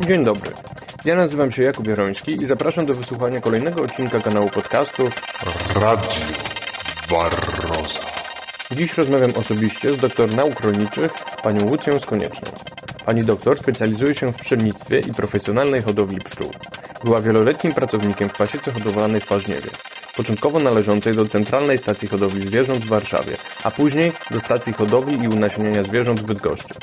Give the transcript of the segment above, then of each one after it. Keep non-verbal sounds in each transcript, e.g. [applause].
Dzień dobry. Ja nazywam się Jakub Jaroński i zapraszam do wysłuchania kolejnego odcinka kanału podcastów Radio Barroza. Dziś rozmawiam osobiście z doktor nauk rolniczych, panią Łucją Skonieczną. Pani doktor specjalizuje się w pszczelnictwie i profesjonalnej hodowli pszczół. Była wieloletnim pracownikiem w pasiece hodowlanej w Paźniewie, początkowo należącej do Centralnej Stacji Hodowli Zwierząt w Warszawie, a później do Stacji Hodowli i Unasieniania Zwierząt w Bydgoszczy.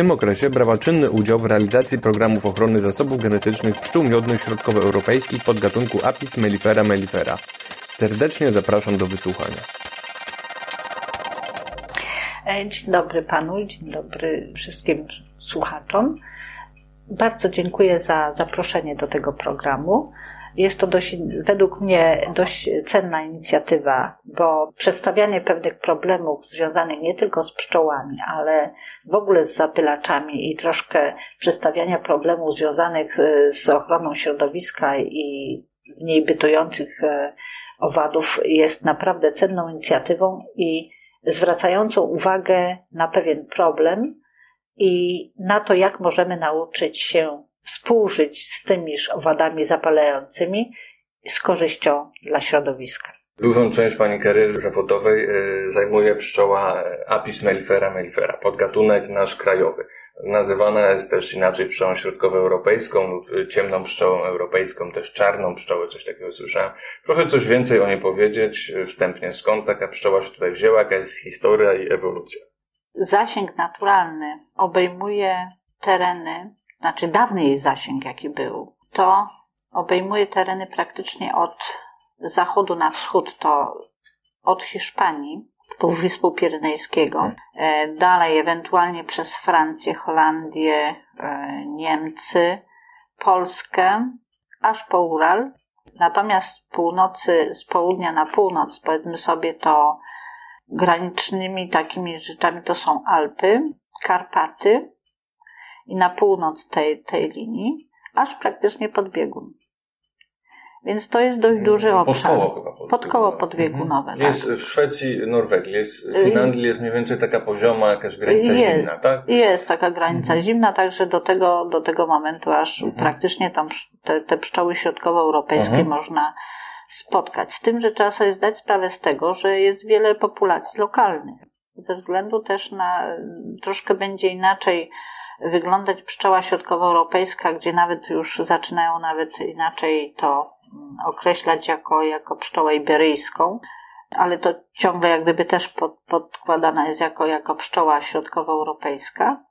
Tym okresie brała czynny udział w realizacji programów ochrony zasobów genetycznych pszczół miodnych środkowoeuropejskich podgatunku Apis mellifera mellifera. Serdecznie zapraszam do wysłuchania. E, Dzień dobry panu, dzień dobry wszystkim słuchaczom. Bardzo dziękuję za zaproszenie do tego programu. Jest to dość, według mnie dość cenna inicjatywa, bo przedstawianie pewnych problemów związanych nie tylko z pszczołami, ale w ogóle z zapylaczami i troszkę przedstawiania problemów związanych e, z ochroną środowiska i w niej bytujących e, owadów jest naprawdę cenną inicjatywą i zwracającą uwagę na pewien problem i na to, jak możemy nauczyć się współżyć z tymiż owadami zapalającymi z korzyścią dla środowiska. Dużą część Pani kariery zawodowej e, zajmuje pszczoła e, Apis mellifera mellifera, podgatunek nasz krajowy. Nazywana jest też inaczej pszczołą środkowoeuropejską lub e, ciemną pszczołą europejską, też czarną pszczołę, coś takiego słyszałem. Proszę coś więcej o niej powiedzieć wstępnie. Skąd taka pszczoła się tutaj wzięła, jaka jest historia i ewolucja? Zasięg naturalny obejmuje tereny, znaczy dawny jej zasięg, jaki był, to obejmuje tereny praktycznie od zachodu na wschód, to od Hiszpanii, Półwyspu Pirenejskiego, e, dalej ewentualnie przez Francję, Holandię, e, Niemcy, Polskę, aż po Ural. Natomiast z północy, z południa na północ, powiedzmy sobie to granicznymi takimi rzeczami to są Alpy, Karpaty i na północ tej, tej linii, aż praktycznie pod biegun. Więc to jest dość duży obszar. Pod koło chyba. Pod, Pod koło podbiegunowe. Mhm. Jest tak. w Szwecji, Norwegii, jest w Finlandii jest mniej więcej taka pozioma, jakaś granica Jest. zimna, tak? Jest taka granica Mhm. zimna, także do tego, do tego momentu aż Mhm. praktycznie tam te, te pszczoły środkowoeuropejskie Mhm. można spotkać. Z tym, że trzeba sobie zdać sprawę z tego, że jest wiele populacji lokalnych. Ze względu też na troszkę będzie inaczej wyglądać pszczoła środkowoeuropejska, gdzie nawet już zaczynają nawet inaczej to mm, określać jako, jako pszczołę iberyjską, ale to ciągle jak gdyby też pod, podkładana jest jako, jako pszczoła środkowoeuropejska.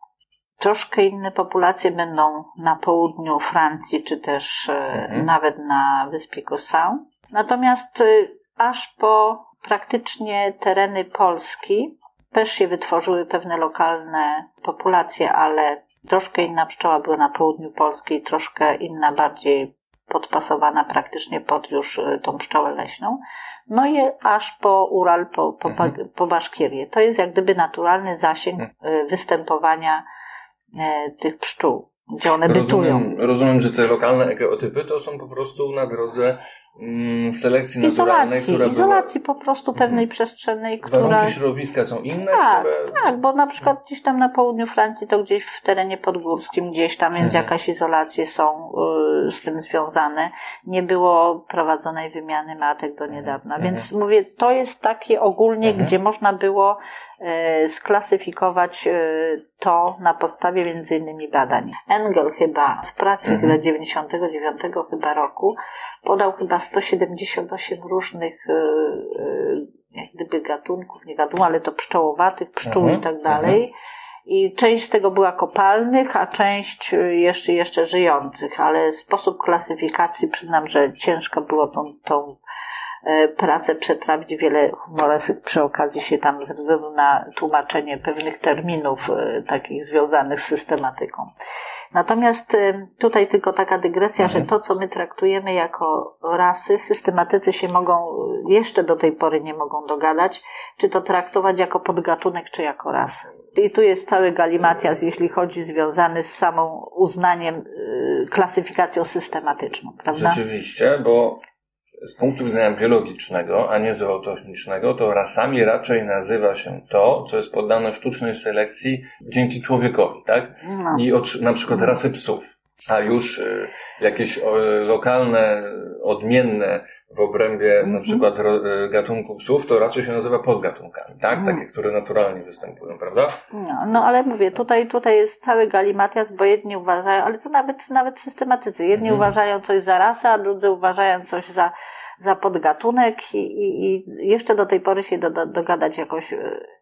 Troszkę inne populacje będą na południu Francji, czy też e, Mhm. nawet na wyspie Curaçao. Natomiast y, aż po praktycznie tereny Polski też się wytworzyły pewne lokalne populacje, ale troszkę inna pszczoła była na południu Polski troszkę inna, bardziej podpasowana praktycznie pod już y, tą pszczołę leśną. No i aż po Ural, po, po, Mhm. po Baszkirię. To jest jak gdyby naturalny zasięg Mhm. y, występowania e, tych pszczół, gdzie one bytują. Rozumiem, rozumiem, że te lokalne egeotypy to są po prostu na drodze mm, selekcji naturalnej, Izolacji, która izolacji po prostu pewnej Mhm. przestrzennej, była... która... Warunki środowiska są inne, Tak, które... tak, bo na przykład gdzieś tam na południu Francji, to gdzieś w terenie podgórskim, gdzieś tam, więc Mhm. jakaś izolacje są y, z tym związane. Nie było prowadzonej wymiany matek do niedawna, Mhm. więc mówię, to jest takie ogólnie, Mhm. gdzie można było y, sklasyfikować y, to na podstawie między innymi badań. Engel chyba z pracy Mhm. chyba 99 chyba roku podał chyba 178 różnych y, y, jak gdyby gatunków, nie gatunków, ale to pszczołowatych, pszczół Mhm, i tak dalej. I część z tego była kopalnych, a część y, jeszcze, jeszcze żyjących, ale sposób klasyfikacji przyznam, że ciężko było tą, tą e, pracę przetrawić. Wiele humoresyk przy okazji się tam względu na tłumaczenie pewnych terminów e, takich związanych z systematyką. Natomiast e, tutaj tylko taka dygresja, że to, co my traktujemy jako rasy, systematycy się mogą, jeszcze do tej pory nie mogą dogadać, czy to traktować jako podgatunek, czy jako rasę. I tu jest cały galimatias, jeśli chodzi związany z samą uznaniem, klasyfikacją systematyczną, prawda? Rzeczywiście, bo z punktu widzenia biologicznego, a nie zootechnicznego, to rasami raczej nazywa się to, co jest poddane sztucznej selekcji dzięki człowiekowi, tak? No. I od, na przykład rasy psów. A już y, jakieś y, lokalne, odmienne w obrębie na Mhm. przykład y, gatunku psów, to raczej się nazywa podgatunkami, tak? Mhm. Takie, które naturalnie występują, prawda? No, no ale mówię, tutaj, tutaj jest cały galimatias, bo jedni uważają, ale to nawet, nawet systematycy, jedni Mhm. uważają coś za rasę, a drudzy uważają coś za, za podgatunek i, i, i jeszcze do tej pory się do, do, dogadać jakoś e,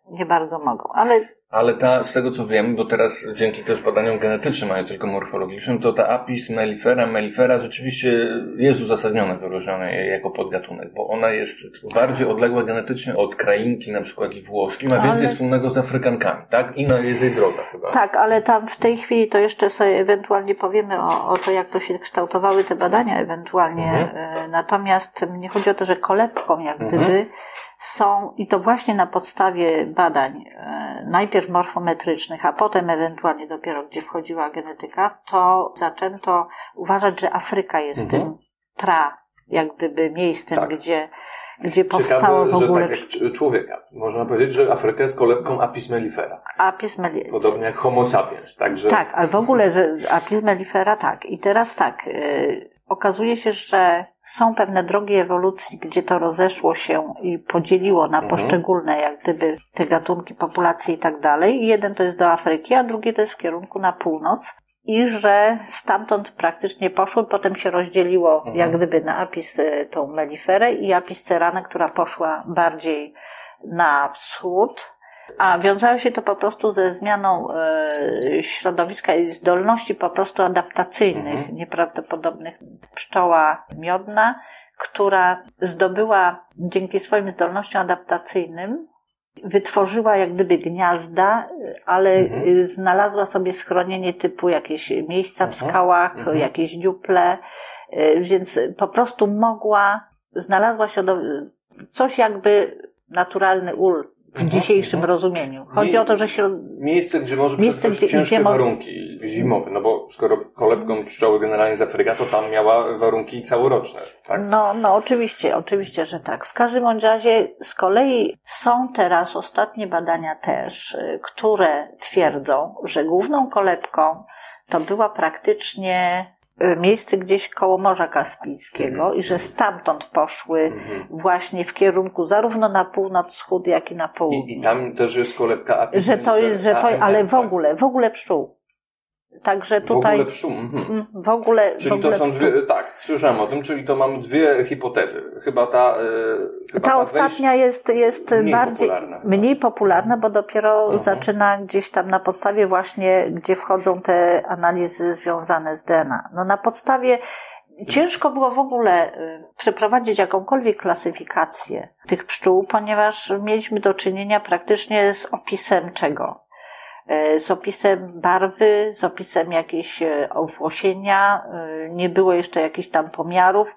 nie bardzo mogą. Ale Ale ta, z tego co wiem, bo teraz dzięki też badaniom genetycznym, a nie tylko morfologicznym, to ta apis mellifera, mellifera rzeczywiście jest uzasadnione wyróżnione jako podgatunek, bo ona jest bardziej odległa genetycznie od krainki, na przykład i włoszki, ma Ale- więcej wspólnego z Afrykankami, tak? Inna jest jej droga chyba. tak, ale tam w tej chwili to jeszcze sobie ewentualnie powiemy o, o to, jak to się kształtowały te badania ewentualnie. Mhm. E, Natomiast mnie chodzi o to, że kolebką jak Mhm. gdyby są, i to właśnie na podstawie badań, e, najpierw morfometrycznych, a potem ewentualnie dopiero gdzie wchodziła genetyka, to zaczęto uważać, że Afryka jest Mhm. tym pra, jak gdyby miejscem, Tak. gdzie, gdzie powstało w ogóle tak jak człowieka. Można powiedzieć, że Afryka jest kolebką apis mellifera. apis melli- Podobnie jak homo sapiens, także... Tak, ale w ogóle, że apis mellifera tak. I teraz tak, yy, okazuje się, że są pewne drogi ewolucji, gdzie to rozeszło się i podzieliło na Mhm. poszczególne, jak gdyby, te gatunki, populacje i tak dalej. Jeden to jest do Afryki, a drugi to jest w kierunku na północ. I że stamtąd praktycznie poszły, potem się rozdzieliło, Mhm. jak gdyby, na apis y, tą meliferę i apis ceranę, która poszła bardziej na wschód, a wiązało się to po prostu ze zmianą e, środowiska i zdolności po prostu adaptacyjnych, Mhm. nieprawdopodobnych. Pszczoła miodna, która zdobyła dzięki swoim zdolnościom adaptacyjnym, wytworzyła jak gdyby gniazda, ale Mhm. y, znalazła sobie schronienie typu jakieś miejsca w Mhm. skałach, Mhm. jakieś dziuple, y, więc po prostu mogła, znalazła się do, coś jakby naturalny ul w Mhm, dzisiejszym mhm. rozumieniu. Chodzi Nie- o to, że się Miejsce, gdzie może Miejsce, gdzie- ciężkie gdzie warunki zimowe, no bo skoro kolebką pszczoły generalnie z Afryka, to tam miała warunki całoroczne, tak? No, no oczywiście, oczywiście, że tak. W każdym razie z kolei są teraz ostatnie badania też, y, które twierdzą, że główną kolebką to była praktycznie miejsce gdzieś koło Morza Kaspijskiego Mhm. i że stamtąd poszły Mhm. właśnie w kierunku zarówno na północ, wschód, jak i na południe. I, I tam też jest kolebka apis że to jest, że to, ale w ogóle, w ogóle pszczół. Także W tutaj ogóle pszczół. Mhm. w ogóle, w Czyli ogóle to są dwie, tak, słyszałem o tym, czyli to mamy dwie hipotezy. Chyba ta, e, chyba Ta wejś- ostatnia jest, jest mniej bardziej popularna. mniej popularna, bo dopiero Mhm. zaczyna gdzieś tam na podstawie właśnie, gdzie wchodzą te analizy związane z DNA. No na podstawie ciężko było w ogóle y, przeprowadzić jakąkolwiek klasyfikację tych pszczół, ponieważ mieliśmy do czynienia praktycznie z opisem czego? Y, Z opisem barwy, z opisem jakiejś y, owłosienia, y, nie było jeszcze jakichś tam pomiarów.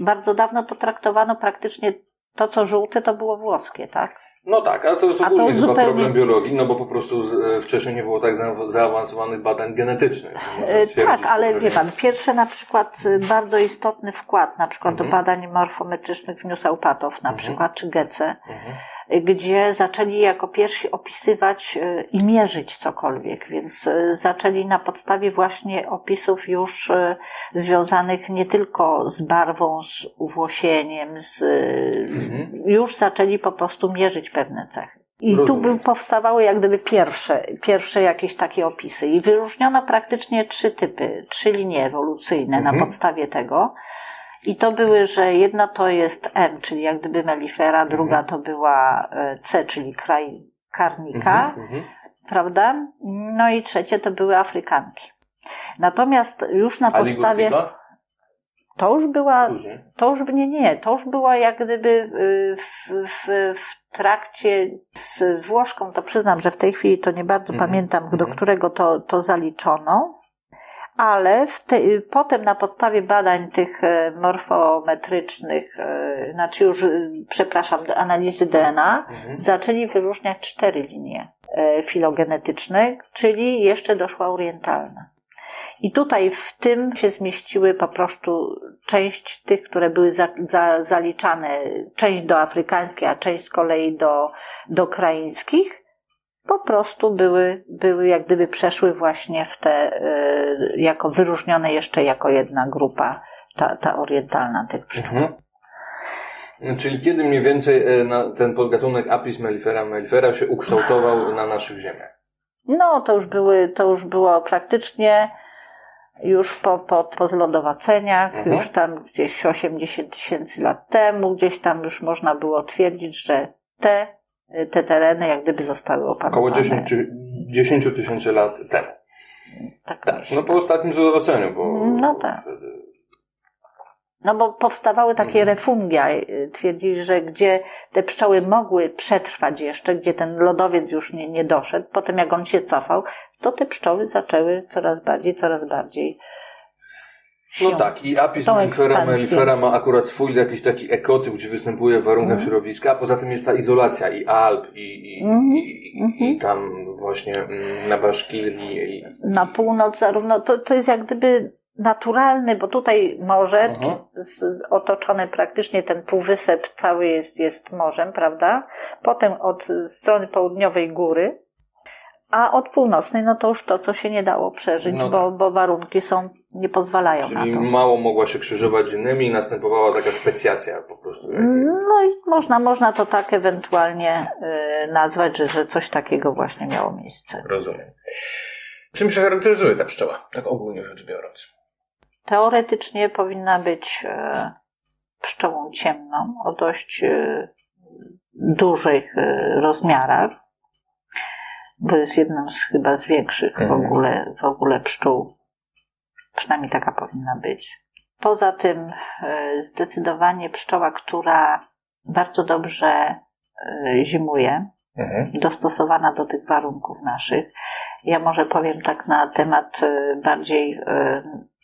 Bardzo dawno to traktowano praktycznie to, co żółte, to było włoskie, tak? No tak, ale to jest A to ogólnie chyba zupełnie- problem biologii, no bo po prostu e, wcześniej nie było tak za- zaawansowanych badań genetycznych. E, Tak, ale wie pan, pierwszy na przykład bardzo istotny wkład na przykład do Mhm. badań morfometrycznych wniósł Eupatow na Mhm. przykład, czy Gece, Mhm. y, gdzie zaczęli jako pierwsi opisywać y, i mierzyć cokolwiek, więc y, zaczęli na podstawie właśnie opisów już y, związanych nie tylko z barwą, z uwłosieniem, z, Mhm. już zaczęli po prostu mierzyć pewne cechy. I tu Rozumiem. by powstawały jak gdyby pierwsze, pierwsze jakieś takie opisy. I wyróżniono praktycznie trzy typy, trzy linie ewolucyjne Mhm. na podstawie tego. I to były, że jedna to jest M, czyli jak gdyby melifera, druga to była e, C, czyli kraj karnika, Mhm. Mhm. prawda? No i trzecie to były Afrykanki. Natomiast już na podstawie, to już była Później. to już nie, nie, to już była jak gdyby y, w, w, w trakcie z Włoszką, to przyznam, że w tej chwili to nie bardzo Mhm, pamiętam, do mhm. którego to, to zaliczono, ale w te, potem na podstawie badań tych e, morfometrycznych, e, znaczy już, y, przepraszam, analizy DNA, Mhm. zaczęli wyróżniać cztery linie e, filogenetyczne, czyli jeszcze doszła orientalna. I tutaj w tym się zmieściły po prostu część tych, które były za, za, zaliczane, część do afrykańskiej, a część z kolei do, do kraińskich. Po prostu były, były jak gdyby przeszły właśnie w te, y, jako wyróżnione jeszcze jako jedna grupa, ta, ta orientalna tych pszczół. Mhm. Czyli kiedy mniej więcej e, ten podgatunek Apis mellifera mellifera się ukształtował na naszych ziemiach? No, to już były, to już było praktycznie już po, po, po zlodowaceniach, Mhm. już tam gdzieś 80 tysięcy lat temu, gdzieś tam już można było twierdzić, że te, te tereny jak gdyby zostały opanowane. Około 10 czy 10 tysięcy lat temu. Tak, Tak, no po ostatnim zlodowaceniu, bo... No tak. No bo powstawały takie Mhm. refungia. y, Twierdzili, że gdzie te pszczoły mogły przetrwać jeszcze, gdzie ten lodowiec już nie, nie doszedł, potem jak on się cofał, to te pszczoły zaczęły coraz bardziej, coraz bardziej No się- tak, i Apis mellifera ma akurat swój jakiś taki ekotyp, gdzie występuje w warunkach Mhm. środowiska, a poza tym jest ta izolacja i Alp, i, i, Mhm. i, i tam właśnie mm, na Baszkilii. I... na północ zarówno, to, to jest jak gdyby naturalny, bo tutaj morze Mhm. z, otoczony praktycznie ten półwysep cały jest, jest morzem, prawda? Potem od strony południowej góry, a od północnej, no to już to, co się nie dało przeżyć, No bo, bo warunki są, nie pozwalają Czyli na to. mało mogła się krzyżować z innymi i następowała taka specjacja po prostu. No i można, można to tak ewentualnie y, nazwać, że, że coś takiego właśnie miało miejsce. Rozumiem. Czym się charakteryzuje ta pszczoła, tak ogólnie rzecz biorąc? Teoretycznie powinna być e, pszczołą ciemną o dość e, dużych e, rozmiarach, bo jest jedną z chyba z większych w Mhm. ogóle, w ogóle pszczół. Przynajmniej taka powinna być. Poza tym e, zdecydowanie pszczoła, która bardzo dobrze e, zimuje, Mhm. dostosowana do tych warunków naszych. Ja może powiem tak na temat e, bardziej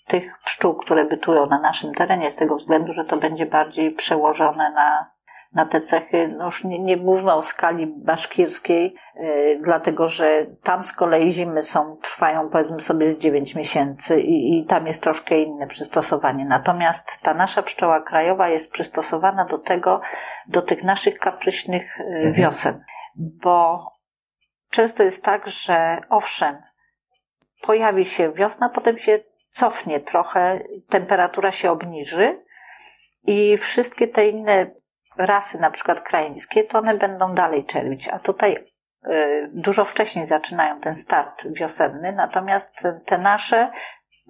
tych pszczół, które bytują na naszym terenie, z tego względu, że to będzie bardziej przełożone na, na te cechy. No już nie, nie mówmy o skali baszkirskiej, e, dlatego że tam z kolei zimy są, trwają powiedzmy sobie z 9 miesięcy i, i tam jest troszkę inne przystosowanie. Natomiast ta nasza pszczoła krajowa jest przystosowana do tego, do tych naszych kapryśnych e, wiosen bo często jest tak, że owszem, pojawi się wiosna, potem się cofnie trochę, temperatura się obniży i wszystkie te inne rasy, na przykład krajeńskie, to one będą dalej czerwić, a tutaj y, dużo wcześniej zaczynają ten start wiosenny, natomiast te, nasze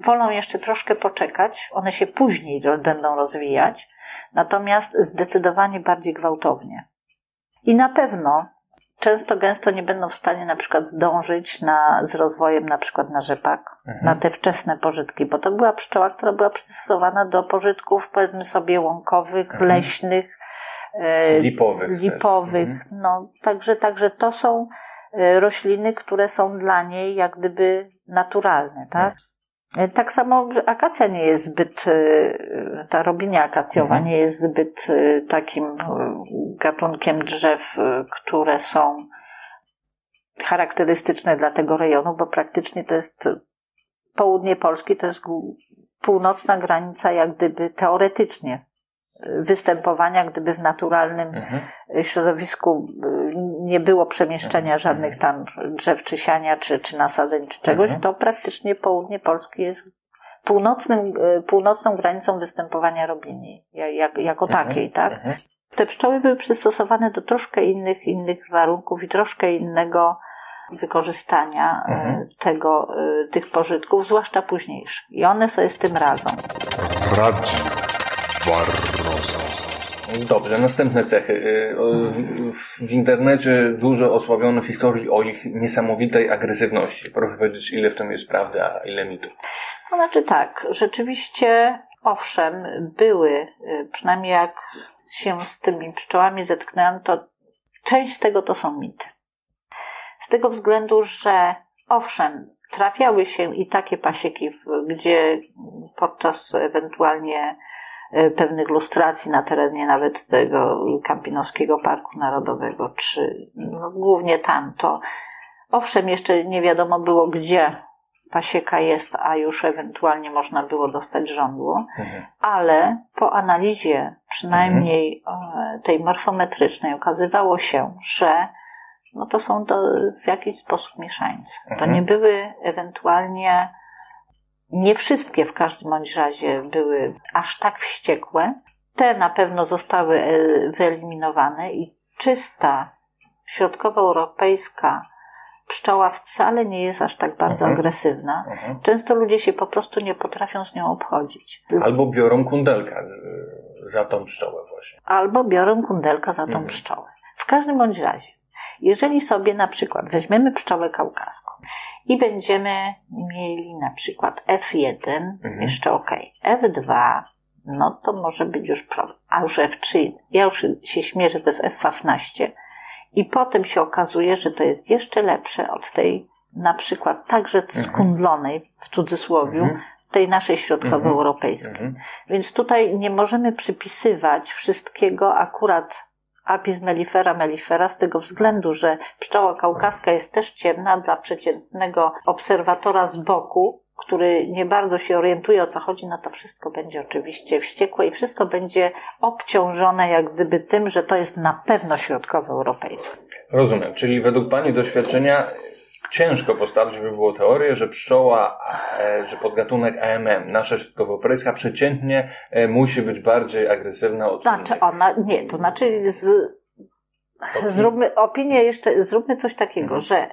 wolą jeszcze troszkę poczekać, one się później będą rozwijać, natomiast zdecydowanie bardziej gwałtownie. I na pewno często gęsto nie będą w stanie na przykład zdążyć na, z rozwojem na przykład na rzepak, Mhm. na te wczesne pożytki, bo to była pszczoła, która była przystosowana do pożytków powiedzmy sobie łąkowych, Mhm. leśnych, Lipowych. też. lipowych. Mhm. No, także, także to są e, rośliny, które są dla niej jak gdyby naturalne, tak? E, Tak samo akacja nie jest zbyt, e, ta robinia akacjowa Mhm. nie jest zbyt e, takim e, gatunkiem drzew, e, które są charakterystyczne dla tego rejonu, bo praktycznie to jest południe Polski, to jest północna granica jak gdyby teoretycznie e, występowania, gdyby w naturalnym Mhm. środowisku y, nie było przemieszczenia żadnych tam drzew czy siania, czy, czy nasadzeń, czy czegoś, Mhm. to praktycznie południe Polski jest północnym, y, północną granicą występowania robini, ja- jak, jako Mhm. takiej, tak? Mhm. Te pszczoły były przystosowane do troszkę innych, innych warunków i troszkę innego wykorzystania y, Mhm. tego, tych pożytków, zwłaszcza późniejszych. I one sobie z tym radzą. Barroso. Dobrze, następne cechy. Y, w- W internecie dużo osłabiono historii o ich niesamowitej agresywności. Proszę powiedzieć, ile w tym jest prawdy, a ile mitu. To znaczy tak, rzeczywiście, owszem, były, y, przynajmniej jak się z tymi pszczołami zetknęłam, to część z tego to są mity. Z tego względu, że owszem, trafiały się i takie pasieki, gdzie podczas ewentualnie pewnych lustracji na terenie nawet tego Kampinoskiego Parku Narodowego, czy no, głównie tam, to owszem, jeszcze nie wiadomo było, gdzie pasieka jest, a już ewentualnie można było dostać żądło, Mhm. ale po analizie przynajmniej e, tej morfometrycznej okazywało się, że no to są to w jakiś sposób mieszańce. To Mhm. nie były ewentualnie, nie wszystkie w każdym bądź razie były aż tak wściekłe. Te na pewno zostały e, wyeliminowane i czysta środkowoeuropejska pszczoła wcale nie jest aż tak bardzo Mhm. agresywna. Mhm. Często ludzie się po prostu nie potrafią z nią obchodzić. Albo biorą kundelka z, za tą pszczołę właśnie. albo biorą kundelka za tą Mhm. pszczołę. W każdym bądź razie, jeżeli sobie na przykład weźmiemy pszczołę kaukaską i będziemy mieli na przykład F1, Mhm. jeszcze ok, F2, no to może być już problem. A już F3, ja już się śmierzę, to jest F15 i potem się okazuje, że to jest jeszcze lepsze od tej na przykład także skundlonej, w cudzysłowie, Mhm. tej naszej środkowoeuropejskiej. Mhm. Więc tutaj nie możemy przypisywać wszystkiego akurat Apis mellifera mellifera z tego względu, że pszczoła kaukaska jest też ciemna dla przeciętnego obserwatora z boku, który nie bardzo się orientuje o co chodzi, no to wszystko będzie oczywiście wściekłe i wszystko będzie obciążone jak gdyby tym, że to jest na pewno środkowoeuropejskie. Rozumiem, czyli według Pani doświadczenia ciężko postawić by było teorię, że pszczoła, e, że podgatunek AMM, nasza środkowoeuropejska, przeciętnie e, musi być bardziej agresywna od Znaczy innych. ona, nie, to znaczy z, zróbmy opinię jeszcze, zróbmy coś takiego, Mhm. że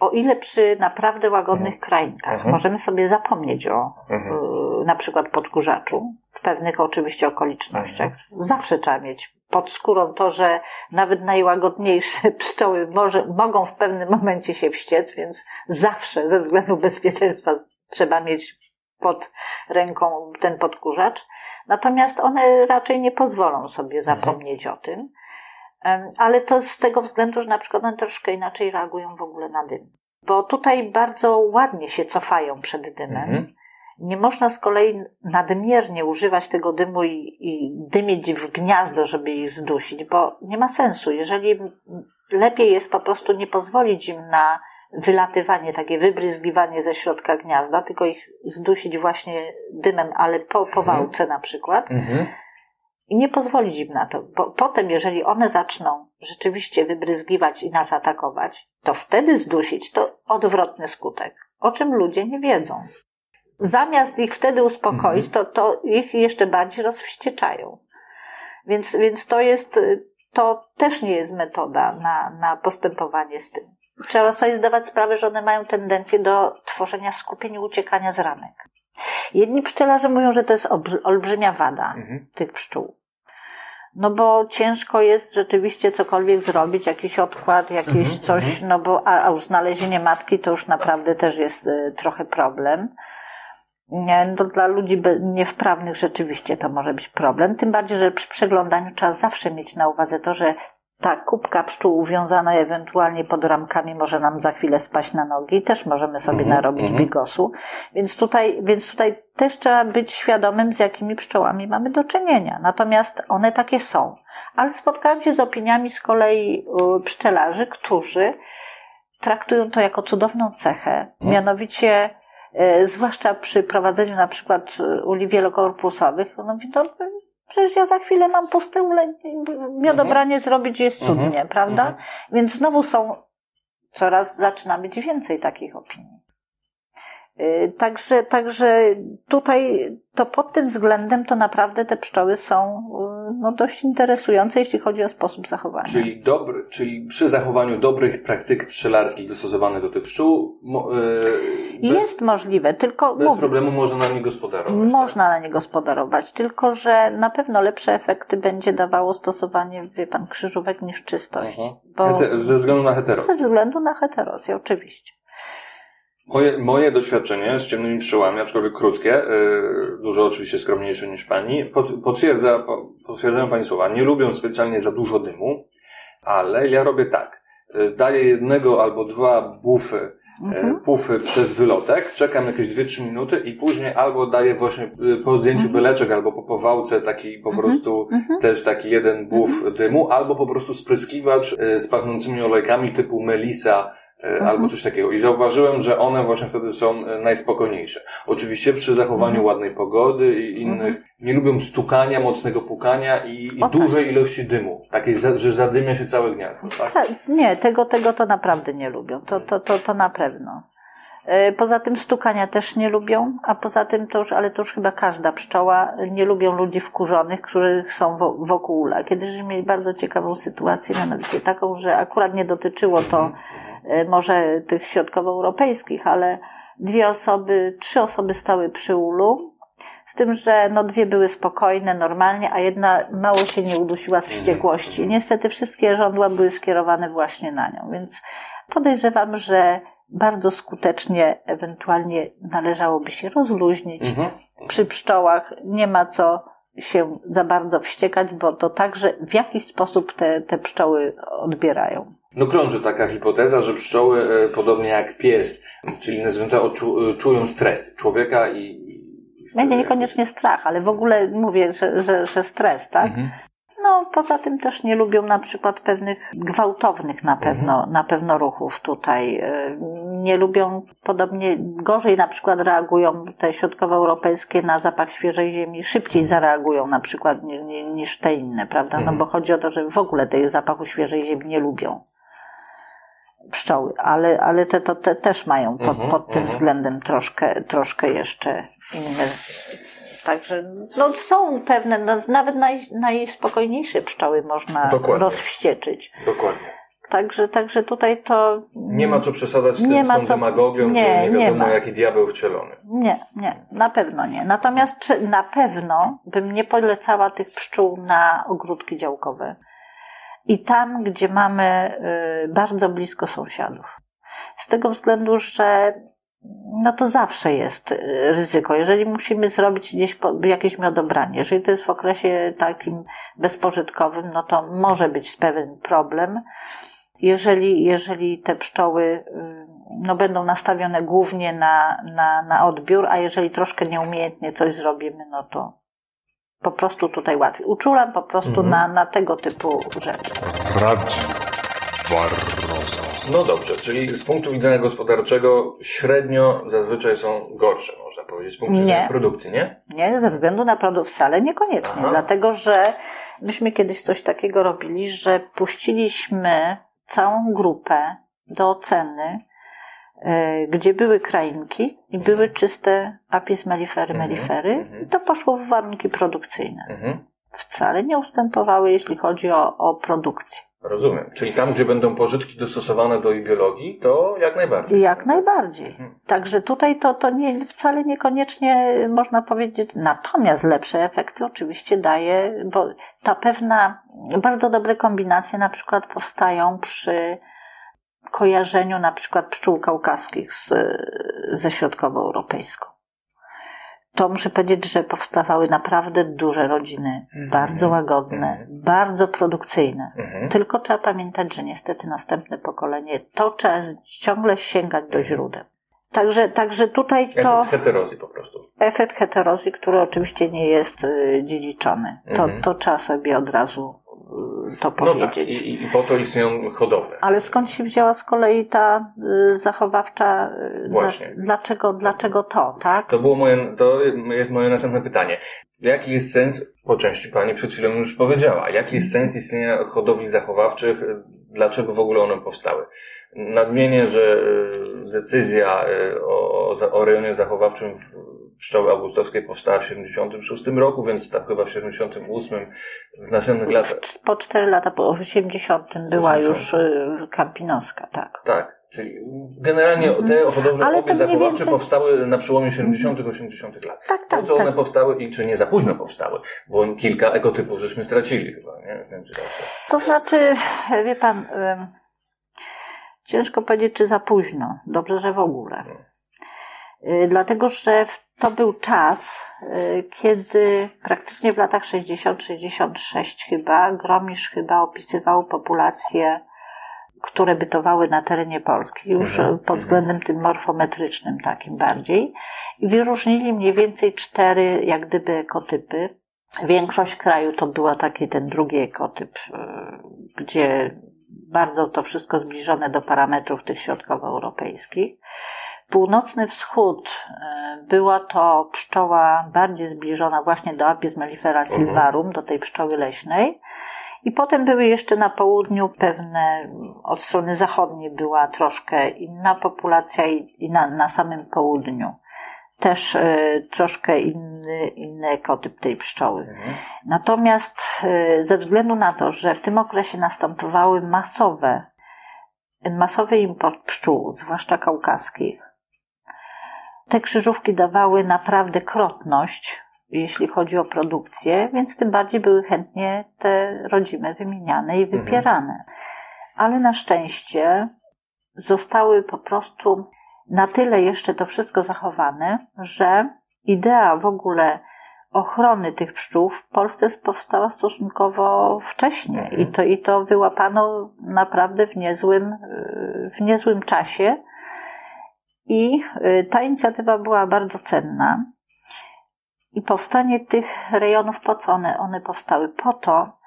o ile przy naprawdę łagodnych krainkach Mhm. możemy sobie zapomnieć o Mhm. y, na przykład podkurzaczu, w pewnych oczywiście okolicznościach, Mhm. zawsze trzeba mieć pod skórą to, że nawet najłagodniejsze [laughs] pszczoły może, mogą w pewnym momencie się wściec, więc zawsze ze względu bezpieczeństwa trzeba mieć pod ręką ten podkurzacz. Natomiast one raczej nie pozwolą sobie zapomnieć o tym. Ale to z tego względu, że na przykład one troszkę inaczej reagują w ogóle na dym. Bo tutaj bardzo ładnie się cofają przed dymem. Mhm. Nie można z kolei nadmiernie używać tego dymu i, i dymić w gniazdo, żeby ich zdusić, bo nie ma sensu. Jeżeli lepiej jest po prostu nie pozwolić im na wylatywanie, takie wybryzgiwanie ze środka gniazda, tylko ich zdusić właśnie dymem, ale po, po wałce na przykład Mhm. i nie pozwolić im na to, bo potem, jeżeli one zaczną rzeczywiście wybryzgiwać i nas atakować, to wtedy zdusić to odwrotny skutek, o czym ludzie nie wiedzą. Zamiast ich wtedy uspokoić, to, to ich jeszcze bardziej rozwścieczają. Więc, więc to jest, to też nie jest metoda na, na postępowanie z tym. Trzeba sobie zdawać sprawę, że one mają tendencję do tworzenia skupień i uciekania z ranek. Jedni pszczelarze mówią, że to jest olbrzy- olbrzymia wada Mhm. tych pszczół. No bo ciężko jest rzeczywiście cokolwiek zrobić, jakiś odkład, jakieś Mhm, coś, no bo a, a już znalezienie matki to już naprawdę też jest y, trochę problem. No dla ludzi niewprawnych rzeczywiście to może być problem, tym bardziej, że przy przeglądaniu trzeba zawsze mieć na uwadze to, że ta kubka pszczół uwiązana ewentualnie pod ramkami może nam za chwilę spaść na nogi i też możemy sobie Mhm, narobić mhm. bigosu. Więc tutaj, więc tutaj też trzeba być świadomym, z jakimi pszczołami mamy do czynienia. Natomiast one takie są. Ale spotkałam się z opiniami z kolei y, pszczelarzy, którzy traktują to jako cudowną cechę. Mianowicie, y, zwłaszcza przy prowadzeniu na przykład y, uli wielokorpusowych, no mówi, no, przecież ja za chwilę mam puste ule, miodobranie zrobić jest cudnie, Mhm. prawda? Mhm. Więc znowu są, coraz zaczyna być więcej takich opinii. Y, Także, także tutaj to pod tym względem to naprawdę te pszczoły są no, dość interesujące, jeśli chodzi o sposób zachowania. Czyli, dobry, czyli przy zachowaniu dobrych praktyk pszczelarskich dostosowanych do tych pszczół, e, bez, Jest możliwe, tylko bez mówię, problemu można na nie gospodarować. można na nie gospodarować, tylko że na pewno lepsze efekty będzie dawało stosowanie, wie pan, krzyżówek niż czystość. Mhm. Bo Hete- ze względu na heteros. ze względu na heterozję, oczywiście. Moje, moje doświadczenie z ciemnymi pszczołami, aczkolwiek krótkie, yy, dużo oczywiście skromniejsze niż pani, pot, potwierdza, po- potwierdzają pani słowa. Nie lubią specjalnie za dużo dymu, ale ja robię tak. Yy, daję jednego albo dwa bufy, Mhm. yy, pufy przez wylotek, czekam jakieś 2-3 minuty i później albo daję właśnie po zdjęciu byleczek, albo po powałce taki po prostu Mhm. też taki jeden buf dymu, albo po prostu spryskiwacz z pachnącymi olejkami typu melisa, e, albo coś takiego. I zauważyłem, że one właśnie wtedy są e, najspokojniejsze. Oczywiście przy zachowaniu Mhm. ładnej pogody i innych, nie lubią stukania, mocnego pukania i, i O tak. dużej ilości dymu. Takiej, że zadymia się całe gniazdo, tak? Ta- Nie, tego, tego to naprawdę nie lubią. To, to, to, to na pewno. E, Poza tym stukania też nie lubią, a poza tym to już, ale to już chyba każda pszczoła, nie lubią ludzi wkurzonych, których są wo- wokół ula. Kiedyś mieli bardzo ciekawą sytuację, mianowicie taką, że akurat nie dotyczyło to e, może tych środkowoeuropejskich, ale dwie osoby, trzy osoby stały przy ulu, z tym, że no dwie były spokojne, normalnie, a jedna mało się nie udusiła z wściekłości. Niestety wszystkie żądła były skierowane właśnie na nią, więc podejrzewam, że bardzo skutecznie ewentualnie należałoby się rozluźnić. Mhm. Przy pszczołach nie ma co się za bardzo wściekać, bo to także w jakiś sposób te, te pszczoły odbierają. No krąży taka hipoteza, że pszczoły, e, podobnie jak pies, czyli zwierzęta odczu- e, czują stres człowieka i... i- Będzie niekoniecznie strach, ale w ogóle mówię, że, że, że stres, tak? Mhm. No, poza tym też nie lubią na przykład pewnych gwałtownych na pewno, na pewno ruchów tutaj. Y, Nie lubią, podobnie gorzej na przykład reagują te środkowoeuropejskie na zapach świeżej ziemi, szybciej zareagują na przykład ni- ni- niż te inne, prawda? No Mhm. bo chodzi o to, że w ogóle tej zapachu świeżej ziemi nie lubią pszczoły, ale, ale te, to te też mają pod, Mhm, pod tym mhm. względem troszkę, troszkę jeszcze inne. Także no, są pewne, no, nawet naj, najspokojniejsze pszczoły można Dokładnie. rozwścieczyć. Dokładnie. Także, także tutaj to. Nie ma co przesadzać z, tym, Nie z tą co- demagogią, nie, że nie nie wiadomo ma. jaki diabeł wcielony. Nie, nie, na pewno nie. Natomiast czy, na pewno bym nie polecała tych pszczół na ogródki działkowe. I tam, gdzie mamy y, bardzo blisko sąsiadów. Z tego względu, że no to zawsze jest y, ryzyko. Jeżeli musimy zrobić gdzieś jakieś miodobranie, jeżeli to jest w okresie takim bezpożytkowym, no to może być pewien problem. Jeżeli, jeżeli te pszczoły y, no, będą nastawione głównie na, na, na odbiór, a jeżeli troszkę nieumiejętnie coś zrobimy, no to po prostu tutaj łatwiej. Uczulam po prostu Mhm. na, na tego typu rzeczy. Radio Barroso. No dobrze, czyli z punktu widzenia gospodarczego średnio zazwyczaj są gorsze, można powiedzieć, z punktu Nie. widzenia produkcji, nie? Nie, ze względu na produkt wcale niekoniecznie, Aha. dlatego że myśmy kiedyś coś takiego robili, że puściliśmy całą grupę do oceny, gdzie były krainki i były czyste apis mellifery, Mhm, mellifery mhm. i to poszło w warunki produkcyjne. Mhm. Wcale nie ustępowały, jeśli chodzi o, o produkcję. Rozumiem. Czyli tam, gdzie będą pożytki dostosowane do ich biologii, to jak najbardziej. Jak najbardziej. Mhm. Także tutaj to, to nie, wcale niekoniecznie można powiedzieć. Natomiast lepsze efekty oczywiście daje, bo ta pewna, bardzo dobre kombinacje na przykład powstają przy kojarzeniu na przykład pszczół kaukaskich z, ze środkowoeuropejską. To muszę powiedzieć, że powstawały naprawdę duże rodziny, bardzo łagodne, Mhm. bardzo produkcyjne. Mhm. Tylko trzeba pamiętać, że niestety następne pokolenie to trzeba ciągle sięgać do źródeł. Także, także tutaj to Efekt heterozji po prostu. efekt heterozji, który oczywiście nie jest y, dziedziczony. To, Mhm. to trzeba sobie od razu y, to No tak, powiedzieć. i, i po to istnieją hodowle. Ale skąd się wzięła z kolei ta y, zachowawcza? y, Właśnie. Dla, dlaczego, dlaczego to, tak? To było moje, to jest moje następne pytanie. Jaki jest sens, po części Pani przed chwilą już powiedziała, jaki jest sens istnienia hodowli zachowawczych, dlaczego w ogóle one powstały? Nadmienię, że decyzja o, o rejonie zachowawczym w pszczoły augustowskiej powstała w 76 roku, więc tak chyba w 78 w następnych latach. Po 4 lata, po 80 była 80. już y, Kampinoska, tak. Tak, czyli generalnie te hodowle Ale mniej zachowawcze więcej- powstały na przełomie 70 i 80 lat. Tak, Po tak, co one tak. powstały i czy nie za późno powstały? Bo kilka ekotypów żeśmy stracili chyba, nie? W tym czasie. To znaczy, wie pan, ciężko powiedzieć, czy za późno. Dobrze, że w ogóle. Y, Dlatego, że to był czas, y, kiedy praktycznie w latach 60-66 chyba Gromisz chyba opisywał populacje, które bytowały na terenie Polski, już Mhm, y, pod względem tym morfometrycznym takim bardziej. I wyróżnili mniej więcej cztery, jak gdyby, ekotypy. Większość kraju to była taki ten drugi ekotyp, y, gdzie bardzo to wszystko zbliżone do parametrów tych środkowoeuropejskich. Północny wschód e, była to pszczoła bardziej zbliżona właśnie do Apis mellifera silvarum, do tej pszczoły leśnej. I potem były jeszcze na południu pewne, od strony zachodniej była troszkę inna populacja i, i na, na samym południu też y, troszkę inny, inny ekotyp tej pszczoły. Mhm. Natomiast y, ze względu na to, że w tym okresie następowały masowe, masowy import pszczół, zwłaszcza kaukaskich, te krzyżówki dawały naprawdę krotność, jeśli chodzi o produkcję, więc tym bardziej były chętnie te rodzime wymieniane i mhm. wypierane. Mhm. Ale na szczęście zostały po prostu na tyle jeszcze to wszystko zachowane, że idea w ogóle ochrony tych pszczół w Polsce powstała stosunkowo wcześnie mhm. i, to, i to wyłapano naprawdę w niezłym, w niezłym czasie. I y, ta inicjatywa była bardzo cenna. I powstanie tych rejonów, po co one, one powstały? Po to,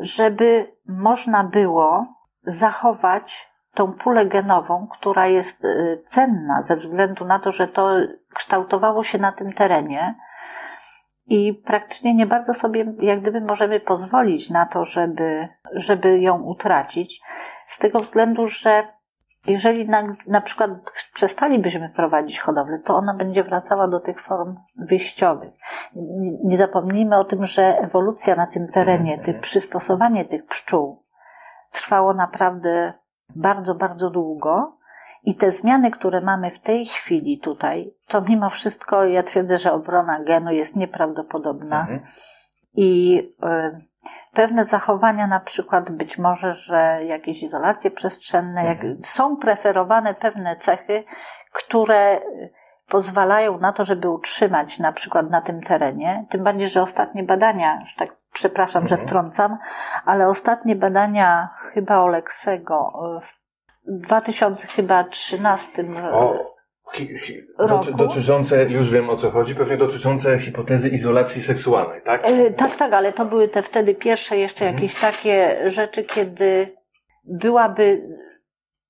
żeby można było zachować tą pulę genową, która jest y, cenna ze względu na to, że to kształtowało się na tym terenie i praktycznie nie bardzo sobie jak gdyby możemy pozwolić na to, żeby, żeby ją utracić, z tego względu, że jeżeli na, na przykład przestalibyśmy prowadzić hodowlę, to ona będzie wracała do tych form wyjściowych. Nie zapomnijmy o tym, że ewolucja na tym terenie, tych, przystosowanie tych pszczół trwało naprawdę bardzo, bardzo długo. I te zmiany, które mamy w tej chwili tutaj, to mimo wszystko ja twierdzę, że obrona genu jest nieprawdopodobna. Mhm. I y, pewne zachowania, na przykład być może, że jakieś izolacje przestrzenne, mhm. jak, są preferowane pewne cechy, które pozwalają na to, żeby utrzymać na przykład na tym terenie. Tym bardziej, że ostatnie badania, już tak przepraszam, mhm. że wtrącam, ale ostatnie badania chyba Oleksego w 2013 o, hi, hi, roku. Dotyczące, już wiem o co chodzi, pewnie dotyczące hipotezy izolacji seksualnej, tak? E, tak, tak, ale to były te wtedy pierwsze jeszcze mhm. jakieś takie rzeczy, kiedy byłaby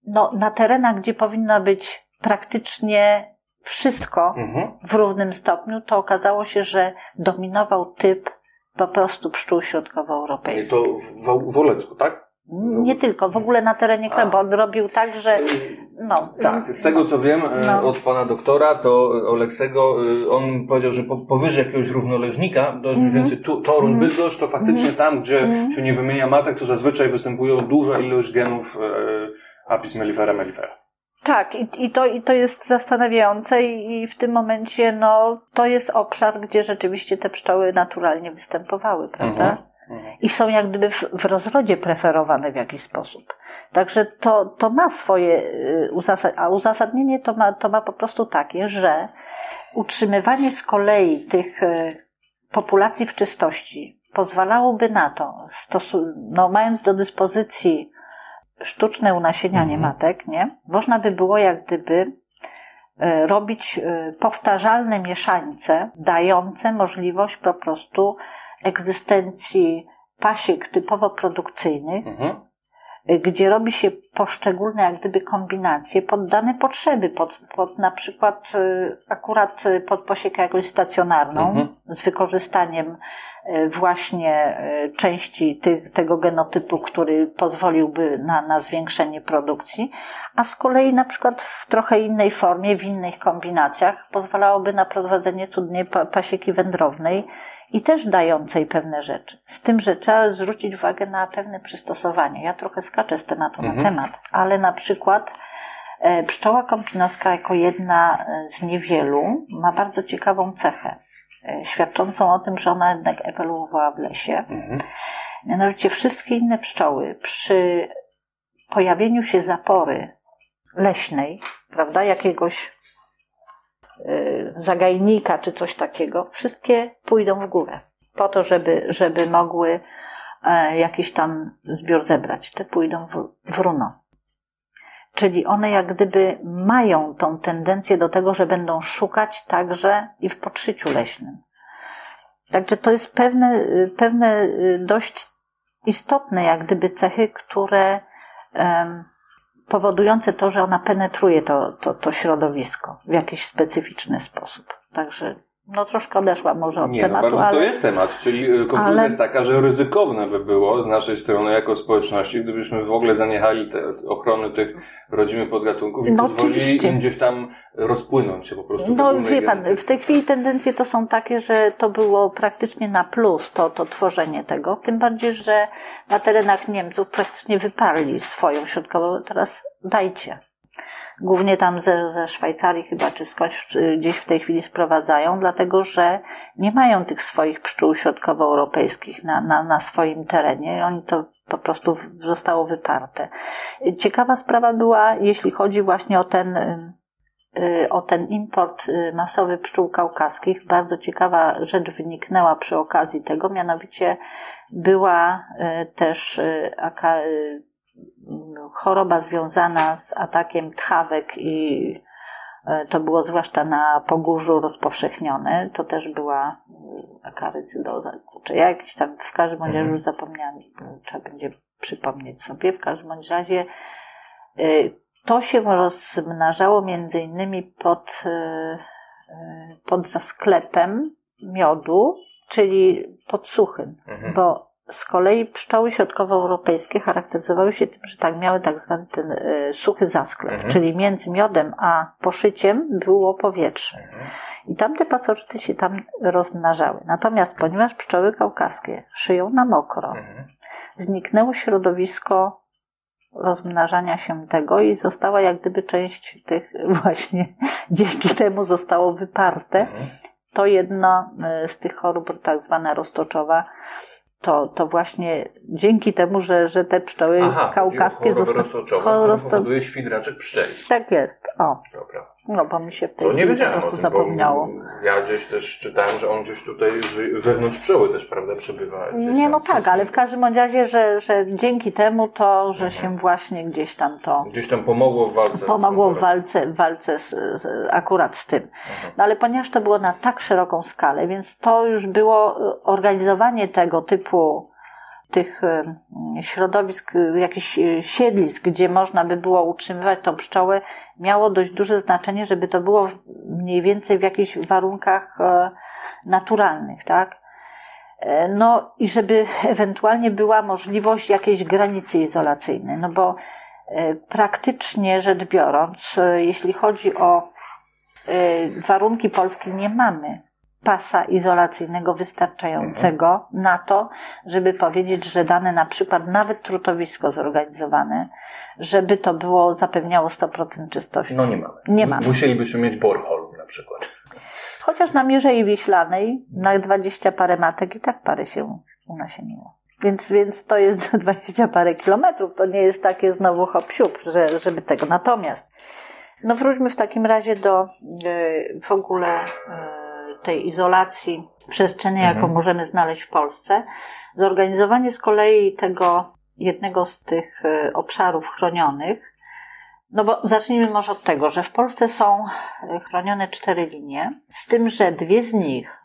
no, na terenach, gdzie powinna być praktycznie wszystko mhm. w równym stopniu, to okazało się, że dominował typ po prostu pszczół środkowoeuropejskich. To w, w Olecku, tak? Nie tylko, w ogóle na terenie kraju, bo on robił tak, że no. Tak, z tego co wiem e, no. od pana doktora, to Oleksego, e, on powiedział, że powyżej jakiegoś równoleżnika, to jest mniej mhm. więcej Toruń, mm Bydgoszcz, to faktycznie mm tam, gdzie mm się nie wymienia matek, to zazwyczaj występują duża ilość genów e, apis mellifera mellifera. Tak, i, i, to, i to jest zastanawiające i, i w tym momencie no, to jest obszar, gdzie rzeczywiście te pszczoły naturalnie występowały, prawda? Mhm, mhm. I są jak gdyby w, w rozrodzie preferowane w jakiś sposób. Także to, to ma swoje y, uzasadnienie, a uzasadnienie to ma, to ma po prostu takie, że utrzymywanie z kolei tych y, populacji w czystości pozwalałoby na to, stosu, no, mając do dyspozycji sztuczne unasienianie mhm. matek, nie? Można by było jak gdyby e, robić powtarzalne mieszańce, dające możliwość po prostu egzystencji pasiek typowo produkcyjnych, mhm. Gdzie robi się poszczególne jak gdyby kombinacje pod dane potrzeby, pod, pod na przykład akurat pod posiekę jakąś stacjonarną mhm. z wykorzystaniem E, właśnie e, części tego genotypu, który pozwoliłby na, na zwiększenie produkcji, a z kolei na przykład w trochę innej formie, w innych kombinacjach pozwalałoby na prowadzenie cudnej pasieki wędrownej i też dającej pewne rzeczy. Z tym, że trzeba zwrócić uwagę na pewne przystosowanie. Ja trochę skaczę z tematu mhm. na temat, ale na przykład e, pszczoła kąpinowska jako jedna z niewielu ma bardzo ciekawą cechę E, świadczącą o tym, że ona jednak ewoluowała w lesie. Mhm. Mianowicie wszystkie inne pszczoły przy pojawieniu się zapory leśnej, prawda, jakiegoś zagajnika czy coś takiego, wszystkie pójdą w górę. Po to, żeby, żeby mogły y, jakiś tam zbiór zebrać. Te pójdą w, w runo. Czyli one jak gdyby mają tą tendencję do tego, że będą szukać także i w podszyciu leśnym. Także to jest pewne, pewne dość istotne jak gdyby cechy, które em, powodujące to, że ona penetruje to, to, to środowisko w jakiś specyficzny sposób. Także no troszkę odeszłam może od Nie, no tematu, bardzo ale to jest temat, czyli y, konkluzja ale- jest taka, że ryzykowne by było z naszej strony jako społeczności, gdybyśmy w ogóle zaniechali te, ochrony tych rodzimych podgatunków i No pozwolili oczywiście. im gdzieś tam rozpłynąć się po prostu. No wie pan, w tej chwili tendencje to są takie, że to było praktycznie na plus to, to tworzenie tego. Tym bardziej, że na terenach Niemców praktycznie wyparli swoją środkową. Teraz dajcie. Głównie tam ze, ze Szwajcarii chyba, czy skądś gdzieś w tej chwili sprowadzają, dlatego że nie mają tych swoich pszczół środkowoeuropejskich na, na, na swoim terenie. Oni to po prostu zostało wyparte. Ciekawa sprawa była, jeśli chodzi właśnie o ten ym, y, o ten import y, masowy pszczół kaukaskich. Bardzo ciekawa rzecz wyniknęła przy okazji tego, mianowicie była y, też y, y, choroba związana z atakiem tchawek i y, to było zwłaszcza na Pogórzu rozpowszechnione. To też była y, akarycydoza. Kurczę, ja jakiś tam w każdym razie już zapomniałam, y, trzeba będzie przypomnieć sobie. W każdym razie to się rozmnażało między innymi pod, pod zasklepem miodu, czyli pod suchym, Mhm. bo z kolei pszczoły środkowoeuropejskie charakteryzowały się tym, że tak miały tak zwany ten y, suchy zasklep, Mhm. czyli między miodem a poszyciem było powietrze. Mhm. I tamte pasożyty się tam rozmnażały. Natomiast ponieważ pszczoły kaukaskie szyją na mokro, Mhm. zniknęło środowisko rozmnażania się tego i została jak gdyby część tych [laughs] właśnie, dzięki temu zostało wyparte. Mhm. To jedno y, z tych chorób, tak zwana roztoczowa, to, to właśnie dzięki temu, że, że te pszczoły Aha, kaukaskie zostały... zostały. roztoczową, cho- to rozto- powoduje świdraczek pszczeli. Tak jest. O, Dobra. No bo mi się w tej To nie chwili po wiedziałem o prostu tym, zapomniało. ja gdzieś też czytałem, że on gdzieś tutaj wewnątrz pszczoły też, prawda, przebywa. Nie, no tak, ale w każdym razie, że, że dzięki temu to, że Mhm. się właśnie gdzieś tam to Gdzieś tam pomogło w walce. pomogło w walce, w walce z, z, akurat z tym. No ale ponieważ to było na tak szeroką skalę, więc to już było y, organizowanie tego typu tych y, środowisk, y, jakichś y, siedlisk, gdzie można by było utrzymywać tą pszczołę, miało dość duże znaczenie, żeby to było mniej więcej w jakichś warunkach e, naturalnych, tak? E, No i żeby ewentualnie była możliwość jakiejś granicy izolacyjnej, no bo e, praktycznie rzecz biorąc, e, jeśli chodzi o e, warunki Polski, nie mamy pasa izolacyjnego wystarczającego na to, żeby powiedzieć, że dane na przykład nawet trutowisko zorganizowane, żeby to było zapewniało 100% czystości. No nie mamy. Nie mamy. Musielibyśmy mieć borehole na przykład. Chociaż na Mierzei Wiślanej na 20 parę matek i tak parę się unasieniło. Więc, więc to jest [laughs] 20 parę kilometrów. To nie jest takie znowu hop że, żeby tego. Natomiast, no wróćmy w takim razie do e, w ogóle e, tej izolacji przestrzeni, jaką Mhm. możemy znaleźć w Polsce. Zorganizowanie z kolei tego jednego z tych e, obszarów chronionych. No bo zacznijmy może od tego, że w Polsce są e, chronione cztery linie, z tym, że dwie z nich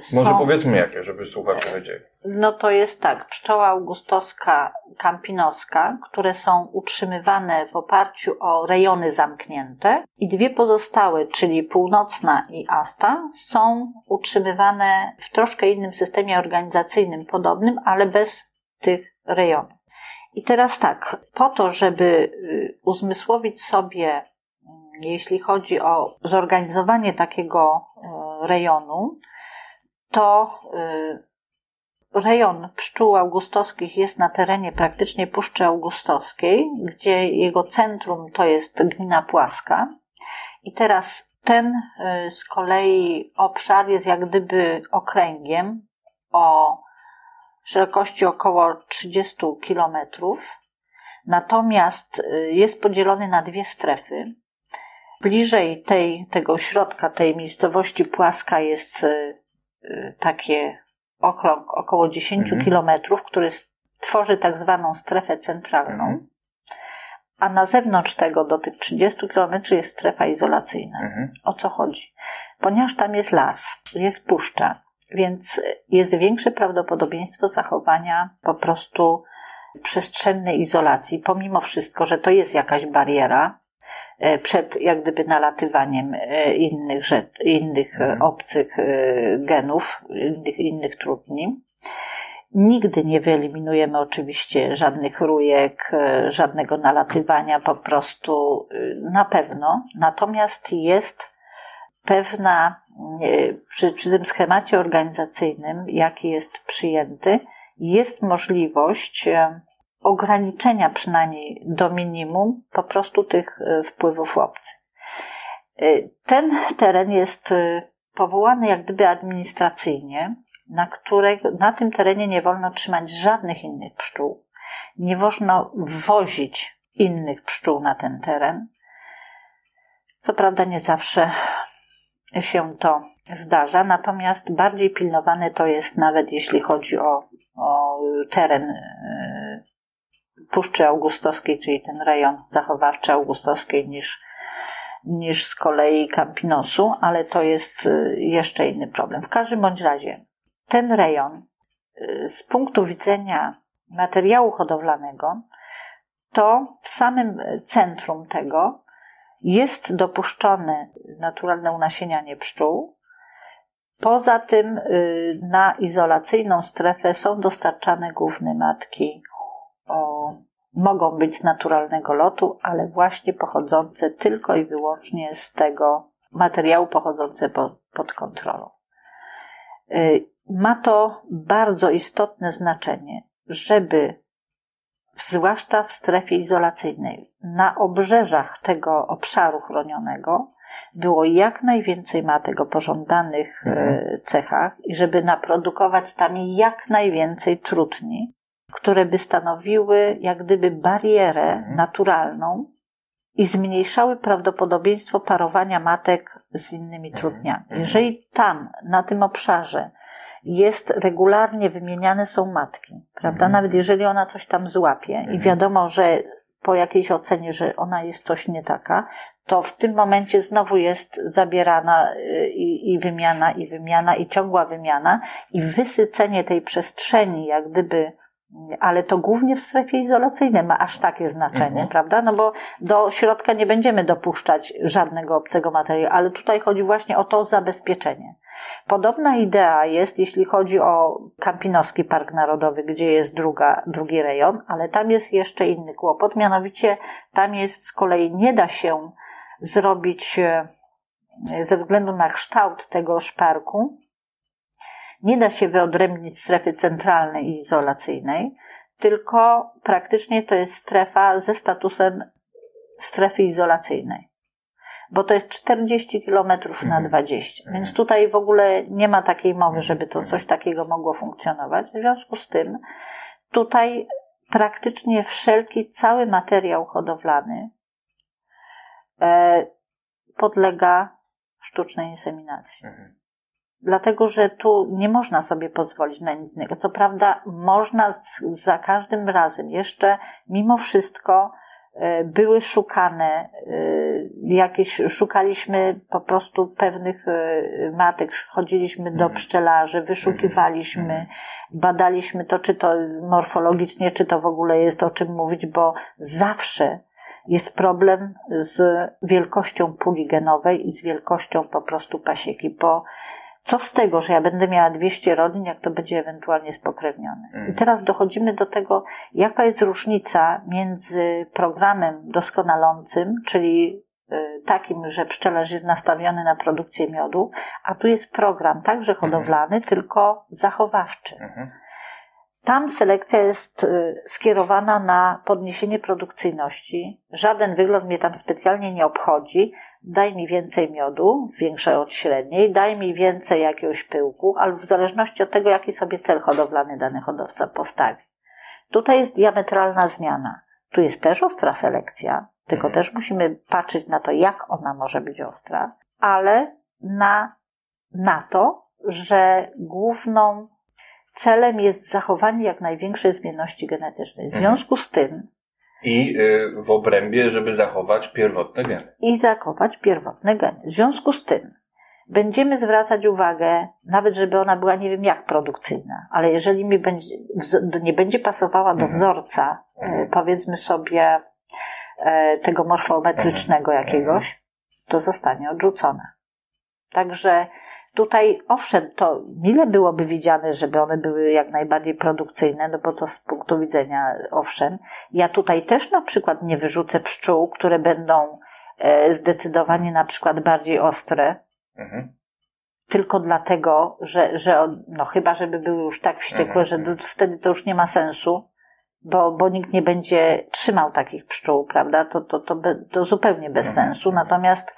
są... Może powiedzmy jakie, żeby słuchacze wiedzieli. No to jest tak, pszczoła augustowska, kampinoska, które są utrzymywane w oparciu o rejony zamknięte i dwie pozostałe, czyli północna i asta, są utrzymywane w troszkę innym systemie organizacyjnym, podobnym, ale bez tych rejonów. I teraz tak, po to, żeby y, uzmysłowić sobie, mm, jeśli chodzi o zorganizowanie takiego y, rejonu, to y, rejon pszczół augustowskich jest na terenie praktycznie Puszczy Augustowskiej, gdzie jego centrum to jest gmina Płaska. I teraz ten y, z kolei obszar jest jak gdyby okręgiem o szerokości około 30 kilometrów. Natomiast y, jest podzielony na dwie strefy. Bliżej tej, tego środka, tej miejscowości Płaska jest takie okrąg około 10 Mhm. kilometrów, który tworzy tak zwaną strefę centralną. Mhm. A na zewnątrz tego, do tych 30 kilometrów, jest strefa izolacyjna. Mhm. O co chodzi? Ponieważ tam jest las, jest puszcza, więc jest większe prawdopodobieństwo zachowania po prostu przestrzennej izolacji, pomimo wszystko, że to jest jakaś bariera przed jak gdyby nalatywaniem e, innych, rzecz, innych Mhm. obcych genów, innych, innych trudni. Nigdy nie wyeliminujemy oczywiście żadnych rójek, żadnego nalatywania, po prostu na pewno. Natomiast jest pewna, przy, przy tym schemacie organizacyjnym, jaki jest przyjęty, jest możliwość ograniczenia przynajmniej do minimum po prostu tych wpływów obcych. Ten teren jest powołany jak gdyby administracyjnie, na, której, na tym terenie nie wolno trzymać żadnych innych pszczół. Nie wolno wwozić innych pszczół na ten teren. Co prawda nie zawsze się to zdarza, natomiast bardziej pilnowane to jest nawet jeśli chodzi o, o teren Puszczy Augustowskiej, czyli ten rejon zachowawczy Augustowskiej niż, niż z kolei Campinosu, ale to jest jeszcze inny problem. W każdym bądź razie ten rejon z punktu widzenia materiału hodowlanego to w samym centrum tego jest dopuszczone naturalne unasienianie pszczół. Poza tym na izolacyjną strefę są dostarczane główne matki. Mogą być z naturalnego lotu, ale właśnie pochodzące tylko i wyłącznie z tego materiału pochodzące po, pod kontrolą. Ma to bardzo istotne znaczenie, żeby zwłaszcza w strefie izolacyjnej, na obrzeżach tego obszaru chronionego, było jak najwięcej matek o pożądanych mhm. cechach i żeby naprodukować tam jak najwięcej trutni, które by stanowiły jak gdyby barierę mhm. naturalną i zmniejszały prawdopodobieństwo parowania matek z innymi trudniami. Mhm. Jeżeli tam, na tym obszarze, jest regularnie wymieniane są matki, prawda? Mhm. Nawet jeżeli ona coś tam złapie mhm. i wiadomo, że po jakiejś ocenie, że ona jest coś nie taka, to w tym momencie znowu jest zabierana i, i wymiana, i wymiana, i ciągła wymiana, i wysycenie tej przestrzeni, jak gdyby ale to głównie w strefie izolacyjnej ma aż takie znaczenie, mhm. prawda? No bo do środka nie będziemy dopuszczać żadnego obcego materiału, ale tutaj chodzi właśnie o to zabezpieczenie. Podobna idea jest, jeśli chodzi o Kampinoski Park Narodowy, gdzie jest druga, drugi rejon, ale tam jest jeszcze inny kłopot, mianowicie tam jest z kolei nie da się zrobić ze względu na kształt tegoż parku, nie da się wyodrębnić strefy centralnej i izolacyjnej, tylko praktycznie to jest strefa ze statusem strefy izolacyjnej. Bo to jest 40 km na 20. Mhm. Więc tutaj w ogóle nie ma takiej mowy, żeby to coś takiego mogło funkcjonować. W związku z tym tutaj praktycznie wszelki, cały materiał hodowlany e, podlega sztucznej inseminacji. Dlatego że tu nie można sobie pozwolić na nic innego. Co prawda, można za każdym razem jeszcze mimo wszystko e, były szukane e, jakieś, szukaliśmy po prostu pewnych e, matek, chodziliśmy do mhm. pszczelarzy, wyszukiwaliśmy, mhm. badaliśmy to, czy to morfologicznie, czy to w ogóle jest o czym mówić, bo zawsze jest problem z wielkością puli genowej i z wielkością po prostu pasieki, bo co z tego, że ja będę miała 200 rodzin, jak to będzie ewentualnie spokrewnione? I mm. teraz dochodzimy do tego, jaka jest różnica między programem doskonalącym, czyli y, takim, że pszczelarz jest nastawiony na produkcję miodu, a tu jest program także mhm. hodowlany, tylko zachowawczy. Mhm. Tam selekcja jest y, skierowana na podniesienie produkcyjności. Żaden wygląd mnie tam specjalnie nie obchodzi, daj mi więcej miodu, większej od średniej, daj mi więcej jakiegoś pyłku, ale w zależności od tego, jaki sobie cel hodowlany dany hodowca postawi. Tutaj jest diametralna zmiana. Tu jest też ostra selekcja, tylko mhm. też musimy patrzeć na to, jak ona może być ostra, ale na, na to, że główną celem jest zachowanie jak największej zmienności genetycznej. W mhm. związku z tym i y, w obrębie, żeby zachować pierwotne geny. I zachować pierwotne geny. W związku z tym, będziemy zwracać uwagę, nawet żeby ona była nie wiem jak produkcyjna, ale jeżeli mi będzie, nie będzie pasowała do Mhm. wzorca, e, powiedzmy sobie, e, tego morfometrycznego Mhm. jakiegoś, to zostanie odrzucona. Także tutaj, owszem, to mile byłoby widziane, żeby one były jak najbardziej produkcyjne, no bo to z punktu widzenia, owszem. Ja tutaj też na przykład nie wyrzucę pszczół, które będą e, zdecydowanie na przykład bardziej ostre, Mhm. tylko dlatego, że, że no chyba, żeby były już tak wściekłe, Mhm, że to- wtedy to już nie ma sensu, bo, bo nikt nie będzie trzymał takich pszczół, prawda? To, to, to, be, to zupełnie bez Mhm, sensu. Natomiast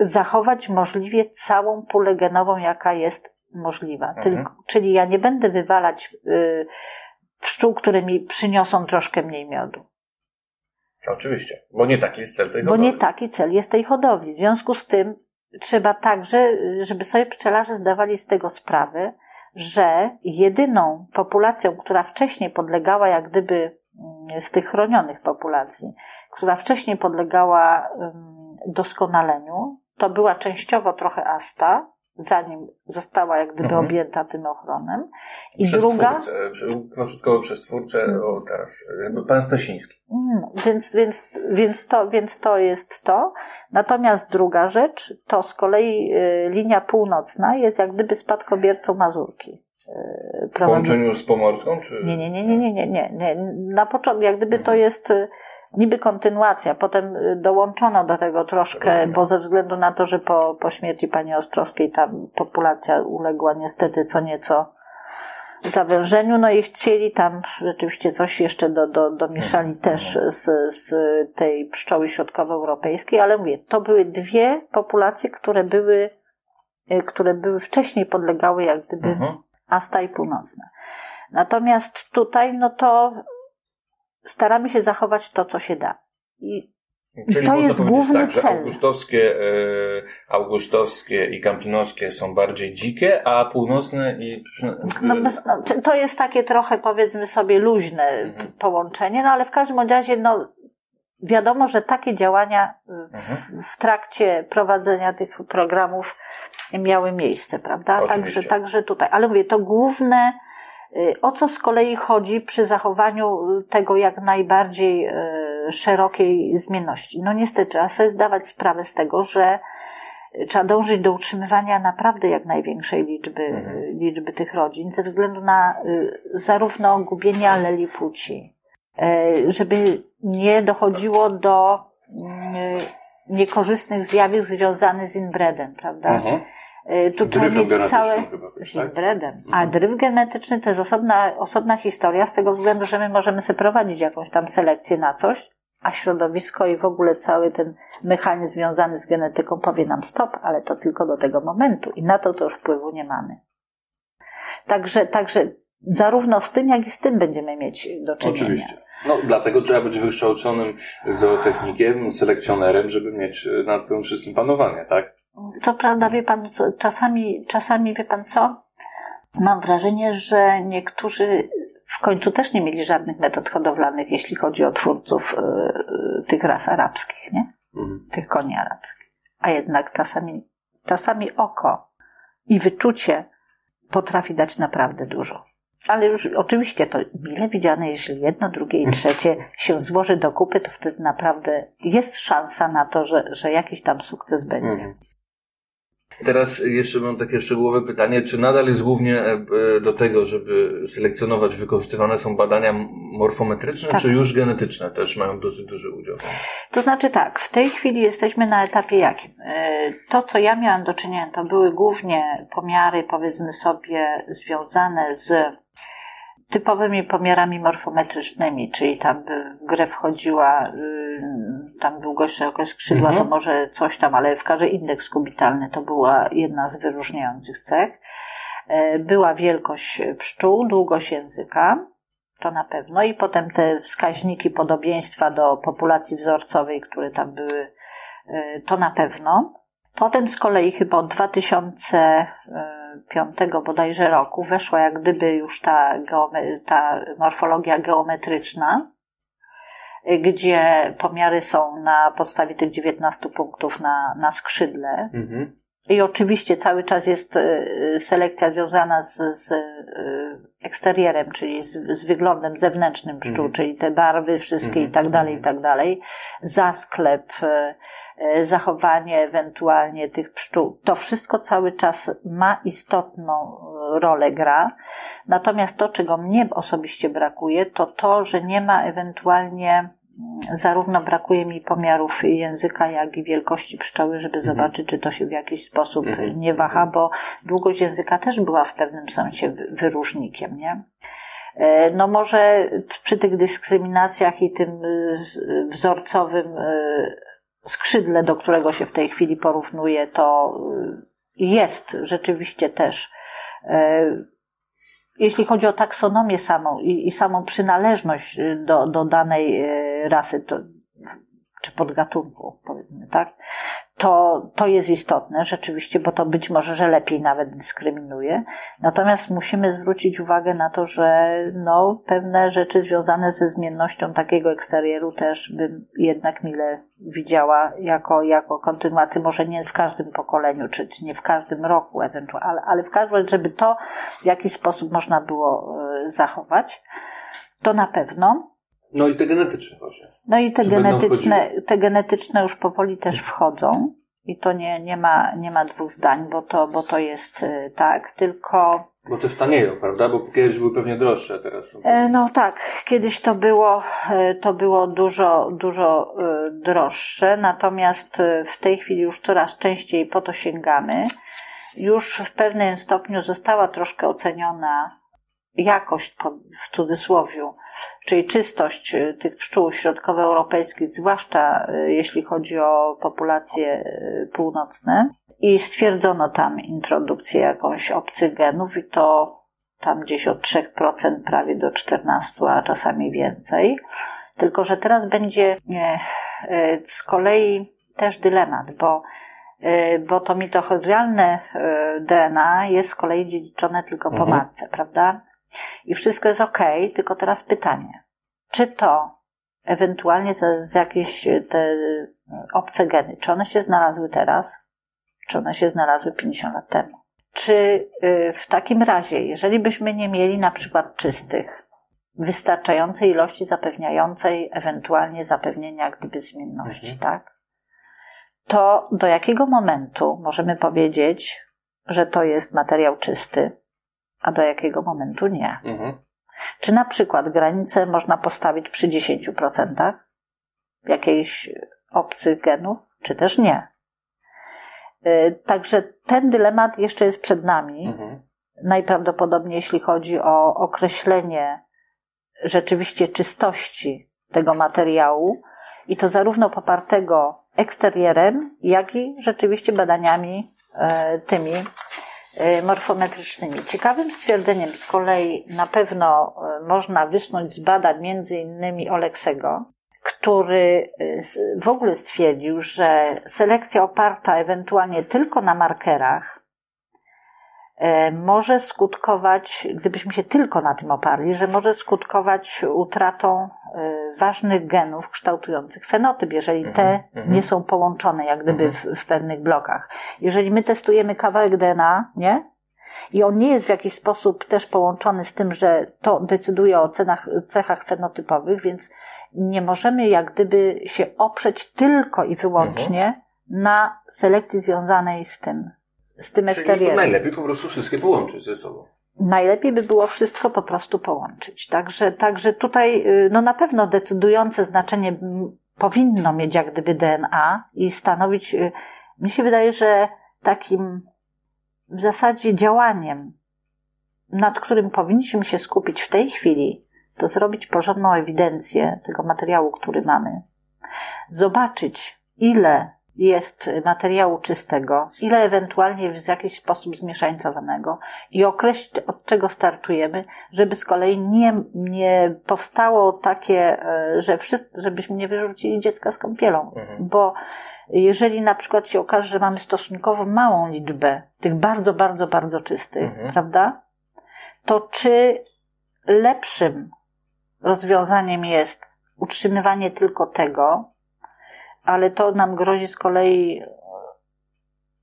zachować możliwie całą pulę genową, jaka jest możliwa. Mhm. Tylko, czyli ja nie będę wywalać y, pszczół, które mi przyniosą troszkę mniej miodu. Oczywiście, bo nie taki jest cel tej Bo hodowli. nie taki cel jest tej hodowli. W związku z tym trzeba także, żeby sobie pszczelarze zdawali z tego sprawę, że jedyną populacją, która wcześniej podlegała jak gdyby mm, z tych chronionych populacji, która wcześniej podlegała mm, doskonaleniu, to była częściowo trochę asta, zanim została jak gdyby Mhm. objęta tym ochronem. I przez druga, przy- krótkowo przez twórcę, o teraz, pan Stasiński. Mm, Więc, więc, więc, to, więc to jest to. Natomiast druga rzecz, to z kolei y, linia północna jest jak gdyby spadkobiercą Mazurki. y, W połączeniu z Pomorską, czy... Nie, nie, nie, nie, nie, nie, nie. Na początku, jak gdyby to jest y, niby kontynuacja, potem y, dołączono do tego troszkę, Rozumiem. bo ze względu na to, że po, po śmierci pani Ostrowskiej ta populacja uległa niestety co nieco zawężeniu, no i chcieli tam rzeczywiście coś jeszcze do, do, domieszali Mhm. też z, z tej pszczoły środkowoeuropejskiej, ale mówię, to były dwie populacje, które były, y, które były wcześniej podlegały jak gdyby Mhm. Asta i Północna. Natomiast tutaj, no to staramy się zachować to, co się da. I Czyli to jest główny tak, że cel. augustowskie, e, augustowskie i kampinowskie są bardziej dzikie, a północne i... no, no, to- jest takie trochę, powiedzmy sobie, luźne Mhm. połączenie, no ale w każdym razie, no, wiadomo, że takie działania w, Mhm. w trakcie prowadzenia tych programów miały miejsce, prawda? Oczywiście. Także, także tutaj. Ale mówię, to główne, o co z kolei chodzi przy zachowaniu y, tego jak najbardziej y, szerokiej zmienności. No niestety, trzeba sobie zdawać sprawę z tego, że y, trzeba dążyć do utrzymywania naprawdę jak największej liczby, Mhm. liczby tych rodzin, ze względu na zarówno gubienie aleli płci, y, żeby nie dochodziło do y, niekorzystnych zjawisk związanych z inbredem, prawda? Mhm. Y, Tu trzeba Dryfem mieć całe chyba też, tak? A dryf genetyczny to jest osobna, osobna historia z tego względu, że my możemy sobie prowadzić jakąś tam selekcję na coś, a środowisko i w ogóle cały ten mechanizm związany z genetyką powie nam stop, ale to tylko do tego momentu i na to to już wpływu nie mamy. Także, także zarówno z tym, jak i z tym będziemy mieć do czynienia. Oczywiście. No, dlatego trzeba być wykształconym zootechnikiem, selekcjonerem, żeby mieć e, nad tym wszystkim panowanie, tak? Co prawda, wie pan, co, czasami, czasami wie pan co? Mam wrażenie, że niektórzy w końcu też nie mieli żadnych metod hodowlanych, jeśli chodzi o twórców y, tych ras arabskich, nie? Mhm. Tych koni arabskich. A jednak czasami, czasami oko i wyczucie potrafi dać naprawdę dużo. Ale już oczywiście to mile widziane, jeśli jedno, drugie i trzecie się złoży do kupy, to wtedy naprawdę jest szansa na to, że, że jakiś tam sukces będzie. Mhm. Teraz jeszcze mam takie szczegółowe pytanie, czy nadal jest głównie e, e, do tego, żeby selekcjonować, wykorzystywane są badania morfometryczne, Tak. czy już genetyczne też mają dosyć duży udział? To znaczy tak, w tej chwili jesteśmy na etapie jakim? E, To, co ja miałam do czynienia, to były głównie pomiary, powiedzmy sobie, związane z typowymi pomiarami morfometrycznymi, czyli tam by w grę wchodziła, y, tam długość, szerokość skrzydła, Mhm. to może coś tam, ale w każdym indeks kubitalny to była jedna z wyróżniających cech. E, Była wielkość pszczół, długość języka, to na pewno, i potem te wskaźniki podobieństwa do populacji wzorcowej, które tam były, e, to na pewno. Potem z kolei chyba od 2005 bodajże roku weszła jak gdyby już ta, geome- ta morfologia geometryczna, y, gdzie pomiary są na podstawie tych 19 punktów na, na skrzydle, Mhm. I oczywiście cały czas jest e, selekcja związana z, z e, eksterierem, czyli z, z wyglądem zewnętrznym pszczół, Mhm. czyli te barwy wszystkie Mhm, i tak dalej, i mhm. tak dalej. Zasklep, e, zachowanie ewentualnie tych pszczół. To wszystko cały czas ma istotną e, rolę gra. Natomiast to, czego mnie osobiście brakuje, to to, że nie ma ewentualnie zarówno brakuje mi pomiarów języka, jak i wielkości pszczoły, żeby zobaczyć, czy to się w jakiś sposób Mhm. nie waha, bo długość języka też była w pewnym sensie wy- wyróżnikiem, nie? E, No może przy tych dyskryminacjach i tym wzorcowym skrzydle, do którego się w tej chwili porównuje, to y, jest rzeczywiście też e, jeśli chodzi o taksonomię samą i, i samą przynależność y, do, do danej y, rasy, to, czy podgatunku, powiedzmy, tak, to, to jest istotne rzeczywiście, bo to być może, że lepiej nawet dyskryminuje. Natomiast musimy zwrócić uwagę na to, że no, pewne rzeczy związane ze zmiennością takiego eksterieru też bym jednak mile widziała jako, jako kontynuację, może nie w każdym pokoleniu, czy, czy nie w każdym roku ewentualnie, ale, ale w każdym razie, żeby to w jakiś sposób można było e, zachować, to na pewno. No i te genetyczne właśnie. No i te Czy genetyczne, te genetyczne już powoli też wchodzą. I to nie, nie, ma, nie ma dwóch zdań, bo to, bo to jest y, tak, tylko Bo też tanieją, prawda? Bo kiedyś były pewnie droższe, teraz są. e, no tak, kiedyś to było, e, to było dużo, dużo e, droższe, natomiast w tej chwili już coraz częściej po to sięgamy. Już w pewnym stopniu została troszkę oceniona jakość, w cudzysłowiu, czyli czystość y, tych pszczół środkowoeuropejskich, zwłaszcza y, jeśli chodzi o populacje y, północne. I stwierdzono tam introdukcję jakąś obcych genów i to tam gdzieś od 3% prawie do 14%, a czasami więcej. Tylko, że teraz będzie e, e, z kolei też dylemat, bo e, bo to mitochondrialne DNA jest z kolei dziedziczone tylko po Mhm. matce, prawda? I wszystko jest ok, tylko teraz pytanie, czy to ewentualnie z, z jakieś e, te e, obce geny, czy one się znalazły teraz, czy one się znalazły 50 lat temu? Czy e, w takim razie, jeżeli byśmy nie mieli na przykład czystych, wystarczającej ilości zapewniającej ewentualnie zapewnienia gdyby zmienności, Mhm. tak? To do jakiego momentu możemy powiedzieć, że to jest materiał czysty, a do jakiego momentu nie? Mhm. Czy na przykład granicę można postawić przy 10% jakiejś obcych genów, czy też nie? Y, Także ten dylemat jeszcze jest przed nami Mhm. najprawdopodobniej jeśli chodzi o określenie rzeczywiście czystości tego materiału i to zarówno popartego eksterierem, jak i rzeczywiście badaniami e, tymi morfometrycznymi. Ciekawym stwierdzeniem z kolei na pewno e, można wysnuć z badań między innymi Oleksego, który e, w ogóle stwierdził, że selekcja oparta ewentualnie tylko na markerach e, może skutkować, gdybyśmy się tylko na tym oparli, że może skutkować utratą e, ważnych genów kształtujących fenotyp, jeżeli te Mhm, mhm. nie są połączone jak gdyby w, w pewnych blokach. Jeżeli my testujemy kawałek DNA, nie? I on nie jest w jakiś sposób też połączony z tym, że to decyduje o cenach, cechach fenotypowych, więc nie możemy jak gdyby się oprzeć tylko i wyłącznie na selekcji związanej z tym, z tym eksterierem. najlepiej po prostu wszystkie połączyć ze sobą. Najlepiej by było wszystko po prostu połączyć. Także, także tutaj y, no na pewno decydujące znaczenie powinno mieć jak gdyby DNA i stanowić, y, mi się wydaje, że takim w zasadzie działaniem, nad którym powinniśmy się skupić w tej chwili, to zrobić porządną ewidencję tego materiału, który mamy. Zobaczyć, ile jest materiału czystego, ile ewentualnie w jakiś sposób zmieszańcowanego i określić, od czego startujemy, żeby z kolei nie, nie powstało takie, e, że wszyscy, żebyśmy nie wyrzucili dziecka z kąpielą. Mhm. Bo jeżeli na przykład się okaże, że mamy stosunkowo małą liczbę tych bardzo, bardzo, bardzo czystych, Mhm. prawda? To czy lepszym rozwiązaniem jest utrzymywanie tylko tego, ale to nam grozi z kolei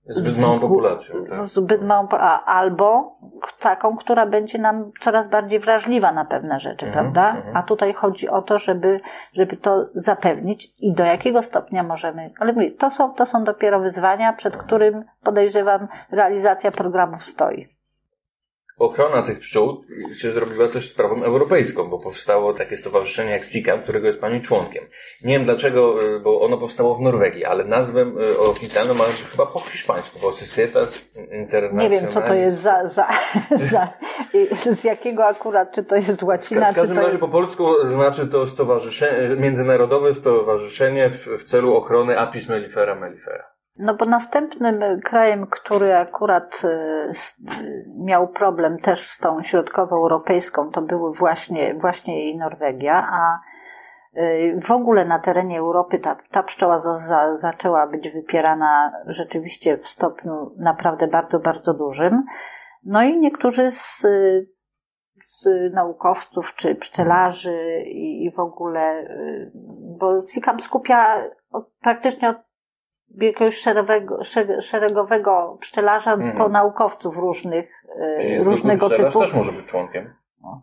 Zbyt małą populacją. Tak? Zbyt małą, a, albo taką, która będzie nam coraz bardziej wrażliwa na pewne rzeczy, Mhm, prawda? mhm. A tutaj chodzi o to, żeby, żeby to zapewnić i do jakiego stopnia możemy, ale mówię, to są, to są dopiero wyzwania, przed którym podejrzewam realizacja programów stoi. Ochrona tych pszczół się zrobiła też sprawą europejską, bo powstało takie stowarzyszenie jak SICAM, którego jest pani członkiem. Nie wiem dlaczego, y, bo ono powstało w Norwegii, ale nazwę y, oficjalną ma chyba po hiszpańsku, bo Societas Internacionalis. Nie wiem, co to jest za, za, [laughs] za z jakiego akurat, czy to jest łacina, W każdym razie jest... po polsku znaczy to stowarzyszenie, międzynarodowe stowarzyszenie w, w celu ochrony Apis mellifera mellifera. No bo następnym krajem, który akurat y, y, miał problem też z tą środkowoeuropejską, to były właśnie, właśnie i Norwegia, a y, w ogóle na terenie Europy ta, ta pszczoła za, za, zaczęła być wypierana rzeczywiście w stopniu naprawdę bardzo, bardzo dużym. No i niektórzy z, z naukowców czy pszczelarzy i, i w ogóle, bo CICAM skupia od, praktycznie od jakiegoś szeregowego, szereg- szeregowego pszczelarza Mhm. po naukowców różnych, y, Czyli różnego typu. też może być członkiem.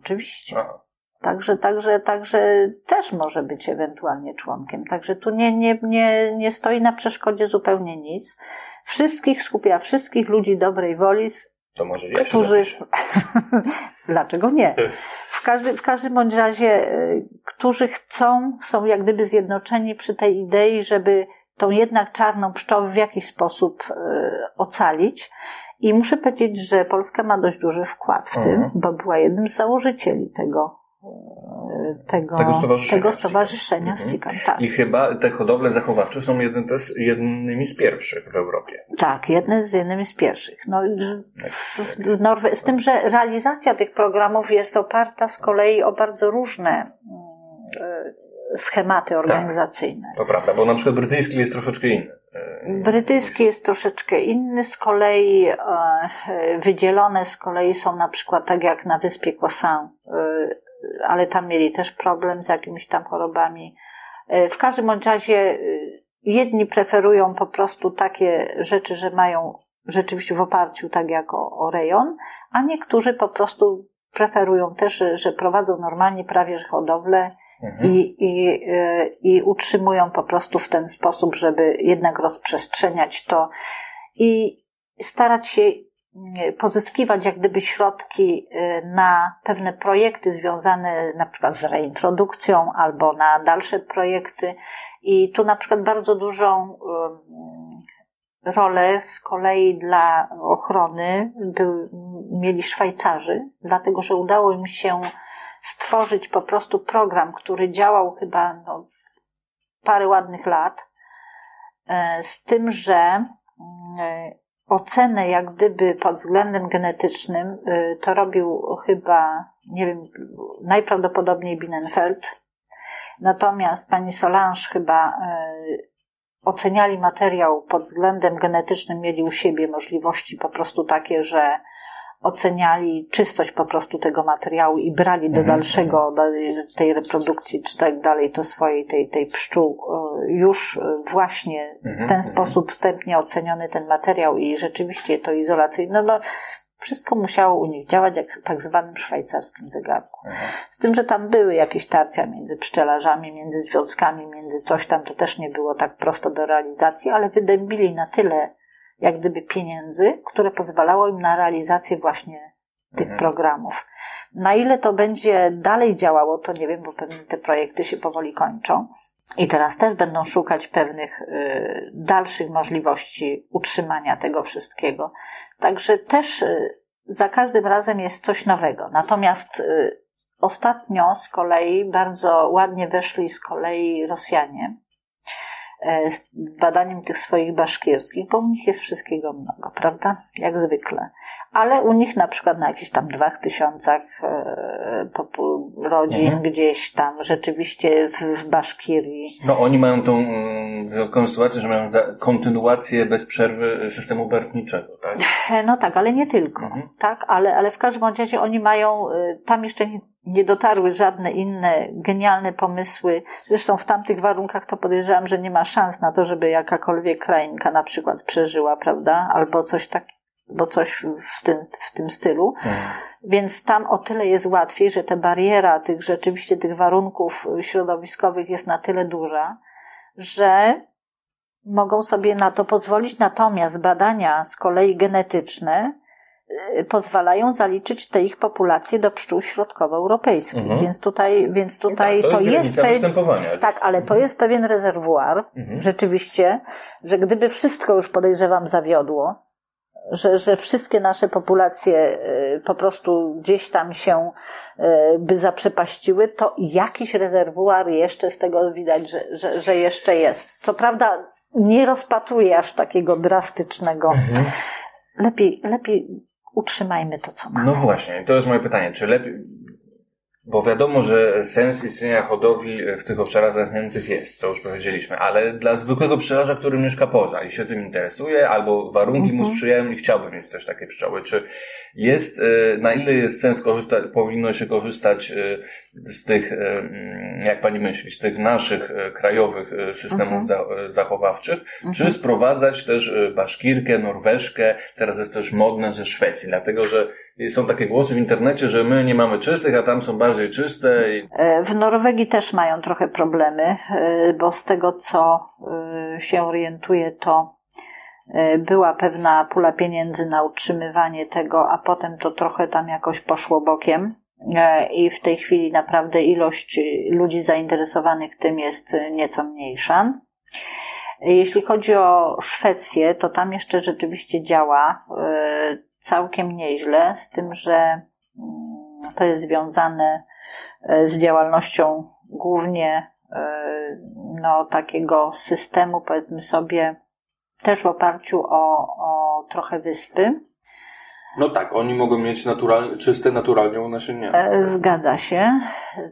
Oczywiście. Aha. Także, także, także też może być ewentualnie członkiem. Także tu nie, nie, nie, nie stoi na przeszkodzie zupełnie nic. Wszystkich skupia, wszystkich ludzi dobrej woli, To może ja którzy. [laughs] Dlaczego nie? W, każdy, w każdym bądź razie, y, którzy chcą, są jak gdyby zjednoczeni przy tej idei, żeby tą jednak czarną pszczołę w jakiś sposób y, ocalić. I muszę powiedzieć, że Polska ma dość duży wkład w tym, Mhm. bo była jednym z założycieli tego, y, tego, Tego stowarzyszenia tego stowarzyszenia Mhm. SICAM. Tak. I chyba te hodowle zachowawcze są jednym, też, jednymi z pierwszych w Europie. Tak, jedne z jednymi z pierwszych. No, w, w Norwe- z tym, że realizacja tych programów jest oparta z kolei o bardzo różne mm, e, schematy organizacyjne. To prawda, bo na przykład brytyjski jest troszeczkę inny. E, Brytyjski jest troszeczkę inny, z kolei e, wydzielone z kolei są na przykład tak jak na wyspie e, ale tam mieli też problem z jakimiś tam chorobami. E, W każdym bądź razie e, jedni preferują po prostu takie rzeczy, że mają rzeczywiście w oparciu tak jak o, o rejon, a niektórzy po prostu preferują też, że, że prowadzą normalnie prawie że hodowlę Mhm. i, i, y, i utrzymują po prostu w ten sposób, żeby jednak rozprzestrzeniać to i starać się pozyskiwać jak gdyby środki y, na pewne projekty związane na przykład z reintrodukcją albo na dalsze projekty. I tu na przykład bardzo dużą rolę z kolei dla ochrony mieli Szwajcarzy, dlatego że udało im się stworzyć po prostu program, który działał chyba no, parę ładnych lat, e, z tym, że e, ocenę jak gdyby pod względem genetycznym e, to robił chyba, nie wiem, najprawdopodobniej Bienenfeld. Natomiast pani Solange chyba oceniali materiał pod względem genetycznym, mieli u siebie możliwości po prostu takie, że oceniali czystość po prostu tego materiału i brali do Mhm, dalszego, do tej reprodukcji czy tak dalej, to swojej tej, tej pszczół, e, już właśnie w Mhm, ten mhm. sposób wstępnie oceniony ten materiał i rzeczywiście to izolacyjne, no wszystko musiało u nich działać jak w tak zwanym szwajcarskim zegarku. Mhm. Z tym, że tam były jakieś tarcia między pszczelarzami, między związkami, między coś tam, to też nie było tak prosto do realizacji, ale wydębili na tyle jak gdyby pieniędzy, które pozwalało im na realizację właśnie tych Mhm. programów. Na ile to będzie dalej działało, to nie wiem, bo pewnie te projekty się powoli kończą. I teraz też będą szukać pewnych y, dalszych możliwości utrzymania tego wszystkiego. Także też y, za każdym razem jest coś nowego. Natomiast y, ostatnio z kolei bardzo ładnie weszli z kolei Rosjanie z badaniem tych swoich baszkierskich, bo u nich jest wszystkiego mnogo, prawda? Jak zwykle. Ale u nich na przykład na jakichś tam dwóch tysiącach e, e, rodzin Mhm. gdzieś tam, rzeczywiście w, w Baszkirii. No oni mają tą wyjątkową sytuację, że mają kontynuację bez przerwy systemu barwniczego, tak? No tak, ale nie tylko, Mhm. tak, ale, ale w każdym razie oni mają, y, tam jeszcze nie, nie dotarły żadne inne genialne pomysły. Zresztą w tamtych warunkach to podejrzewam, że nie ma szans na to, żeby jakakolwiek krainka na przykład przeżyła, prawda, albo coś tak, bo coś w tym, w tym stylu. Mhm. Więc tam o tyle jest łatwiej, że ta bariera tych rzeczywiście tych warunków środowiskowych jest na tyle duża, że mogą sobie na to pozwolić. Natomiast badania z kolei genetyczne y, pozwalają zaliczyć te ich populacje do pszczół środkowoeuropejskich. Mhm. Więc tutaj, więc tutaj tak, to, jest, granica pe- występowania. tak, ale to jest pewien rezerwuar, Mhm. rzeczywiście, że gdyby wszystko już podejrzewam zawiodło, że, że wszystkie nasze populacje y, po prostu gdzieś tam się y, by zaprzepaściły, to jakiś rezerwuar jeszcze z tego widać, że, że, że jeszcze jest. Co prawda nie rozpatruję aż takiego drastycznego. Mhm. Lepiej, lepiej utrzymajmy to, co mamy. No właśnie, to jest moje pytanie. Czy lepiej. Bo wiadomo, że sens istnienia hodowli w tych obszarach zamkniętych jest, co już powiedzieliśmy, ale dla zwykłego pszczelarza, który mieszka poza i się tym interesuje, albo warunki mu sprzyjają i chciałby mieć też takie pszczoły, czy jest, e, na ile jest sens korzystać, powinno się korzystać e, z tych, e, jak pani myśli, z tych naszych krajowych systemów e, zachowawczych, czy sprowadzać też baszkirkę, norweszkę, teraz jest też modne ze Szwecji, dlatego że są takie głosy w internecie, że my nie mamy czystych, a tam są bardziej czyste. I... E, W Norwegii też mają trochę problemy, e, bo z tego co e, się orientuję, to była pewna pula pieniędzy na utrzymywanie tego, a potem to trochę tam jakoś poszło bokiem. I w tej chwili naprawdę ilość ludzi zainteresowanych tym jest nieco mniejsza. Jeśli chodzi o Szwecję, to tam jeszcze rzeczywiście działa całkiem nieźle, z tym, że mm, to jest związane e, z działalnością głównie e, no, takiego systemu, powiedzmy sobie, też w oparciu o, o trochę wyspy. No tak, oni mogą mieć naturalnie, czyste naturalnie, u nas nie. E, Zgadza się,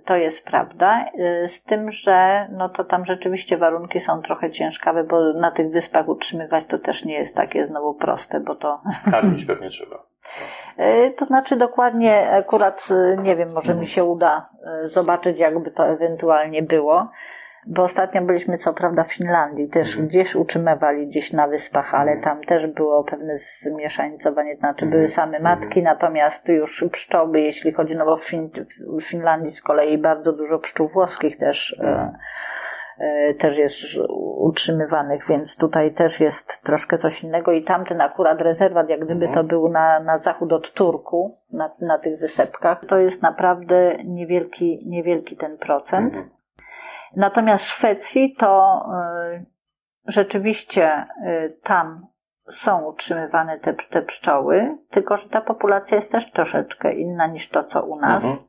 to jest prawda. E, Z tym, że no to tam rzeczywiście warunki są trochę ciężkawe, bo na tych wyspach utrzymywać to też nie jest takie znowu proste, bo to. [laughs] Karmić pewnie trzeba. E, To znaczy dokładnie, akurat nie wiem, może mi się uda zobaczyć, jakby to ewentualnie było. Bo ostatnio byliśmy co prawda w Finlandii, też gdzieś utrzymywali gdzieś na wyspach, ale tam też było pewne zmieszańcowanie, znaczy były same matki, natomiast już pszczoły, jeśli chodzi, no bo w, fin- w Finlandii z kolei bardzo dużo pszczół włoskich też, e, e, też jest utrzymywanych, więc tutaj też jest troszkę coś innego i tamten akurat rezerwat, jak gdyby to był na, na zachód od Turku, na, na tych wysepkach, to jest naprawdę niewielki, niewielki ten procent. Natomiast w Szwecji to y, rzeczywiście y, tam są utrzymywane te, te pszczoły, tylko że ta populacja jest też troszeczkę inna niż to, co u nas. Mhm.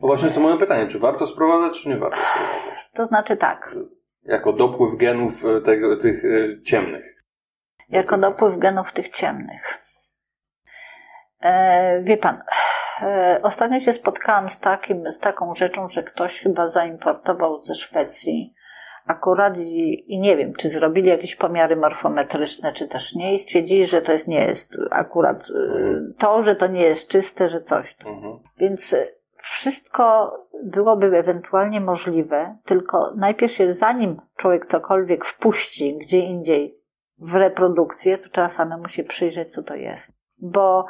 No właśnie jest to moje pytanie, czy warto sprowadzać, czy nie warto sprowadzać? To znaczy tak, Jako dopływ genów e, tego, tych e, ciemnych. jako dopływ genów tych ciemnych. E, wie pan, ostatnio się spotkałam z, takim, z taką rzeczą, że ktoś chyba zaimportował ze Szwecji akurat i, i nie wiem, czy zrobili jakieś pomiary morfometryczne, czy też nie i stwierdzili, że to jest, nie jest akurat e, to, że to nie jest czyste, że coś. Mhm. Więc e, wszystko byłoby ewentualnie możliwe, tylko najpierw się, zanim człowiek cokolwiek wpuści gdzie indziej w reprodukcję, to trzeba samemu się przyjrzeć, co to jest. Bo,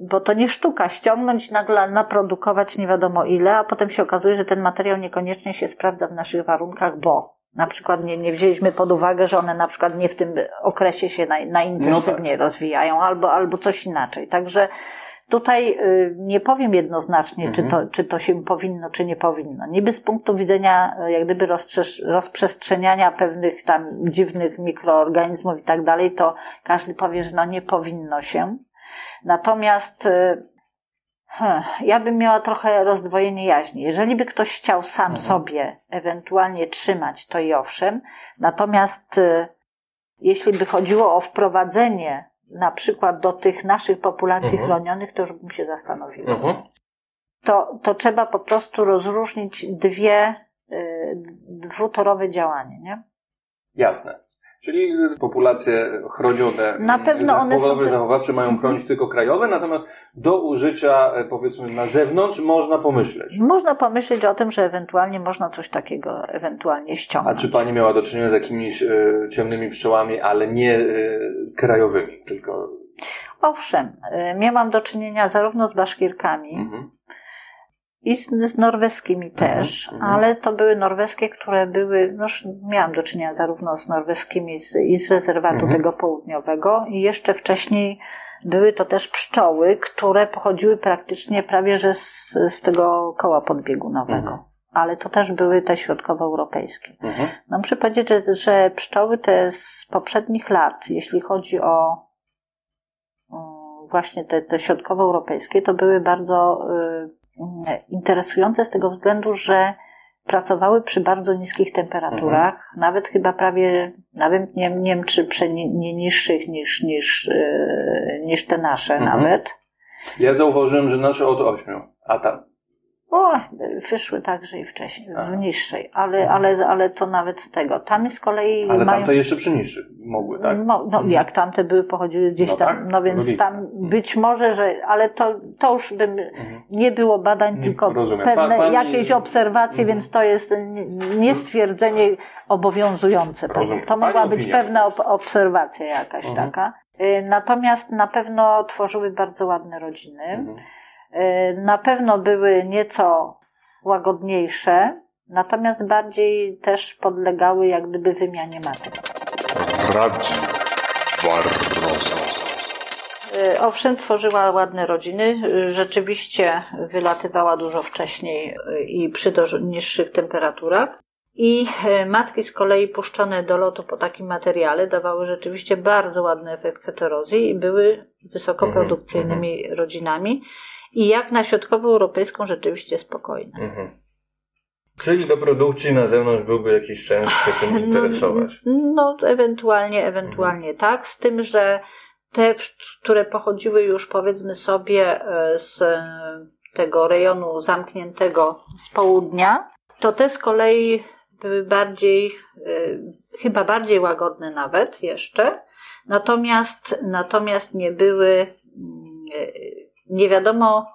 bo to nie sztuka ściągnąć, nagle naprodukować nie wiadomo ile, a potem się okazuje, że ten materiał niekoniecznie się sprawdza w naszych warunkach, bo na przykład nie, nie wzięliśmy pod uwagę, że one na przykład nie w tym okresie się naj, najintensywniej rozwijają, albo, albo coś inaczej. Także Tutaj y, nie powiem jednoznacznie, czy, to, czy to się powinno, czy nie powinno. Niby z punktu widzenia y, jak gdyby rozprzestrzeniania pewnych tam dziwnych mikroorganizmów i tak dalej, to każdy powie, że no nie powinno się. Natomiast y, hmm, ja bym miała trochę rozdwojenie jaźni. Jeżeli by ktoś chciał sam sobie ewentualnie trzymać, to i owszem. Natomiast y, jeśli by chodziło o wprowadzenie na przykład do tych naszych populacji Mhm. chronionych, to już bym się zastanowiła. Mhm. to, to trzeba po prostu rozróżnić dwie, y, dwutorowe działanie, nie? Jasne. Czyli populacje chronione Na pewno one są zachowawcze mają chronić tylko krajowe, natomiast do użycia e, powiedzmy na zewnątrz można pomyśleć. Można pomyśleć o tym, że ewentualnie można coś takiego ewentualnie A ściągnąć. czy pani miała do czynienia z jakimiś e, ciemnymi pszczołami, ale nie e, krajowymi, tylko... Owszem, y, miałam do czynienia zarówno z baszkirkami Mhm. I z, z norweskimi też, mhm. ale to były norweskie, które były, no miałam do czynienia zarówno z norweskimi z, i z rezerwatu Mhm. tego południowego i jeszcze wcześniej były to też pszczoły, które pochodziły praktycznie prawie że z, z tego koła podbiegunowego. Mhm. Ale to też były te środkowoeuropejskie. Mhm. No muszę powiedzieć, że, że pszczoły te z poprzednich lat, jeśli chodzi o mm, właśnie te, te środkowoeuropejskie, to były bardzo y, interesujące z tego względu, że pracowały przy bardzo niskich temperaturach, nawet chyba prawie, nawet nie, nie wiem czy przy nie, nie niższych niż, niż, y, niż te nasze Mhm. nawet. Ja zauważyłem, że nasze od ośmiu, a tam. O, wyszły także i wcześniej, Aha. w niższej, ale, ale, ale to nawet tego. Tam z kolei Ale mają... tamte jeszcze przy niższych mogły, tak? No, no Mhm. jak tamte były, pochodziły gdzieś No tam, tak, no więc logika. tam być może, że, ale to, to już bym, Mhm. nie było badań, Nie, tylko rozumiem. pewne jakieś obserwacje, Mhm. więc to jest nie- nie stwierdzenie obowiązujące. Rozumiem. To mogła Pani być opinia pewna ob- obserwacja jakaś Mhm. taka. Y, Natomiast na pewno tworzyły bardzo ładne rodziny. Mhm. Y, Na pewno były nieco łagodniejsze, natomiast bardziej też podlegały jak gdyby wymianie matek. Barroso. Y, Owszem, tworzyła ładne rodziny. y, Rzeczywiście wylatywała dużo wcześniej i przy niższych temperaturach. I matki z kolei puszczone do lotu po takim materiale dawały rzeczywiście bardzo ładny efekt heterozji i były wysokoprodukcyjnymi rodzinami. I jak na środkowoeuropejską rzeczywiście spokojne. Mhm. Czyli do produkcji na zewnątrz byłby jakiś sens się tym interesować. No, no ewentualnie, ewentualnie tak, z tym, że te, które pochodziły już powiedzmy sobie e, z e, tego rejonu zamkniętego z południa, to te z kolei były bardziej, e, chyba bardziej łagodne nawet jeszcze, natomiast, natomiast nie były, mm, nie wiadomo,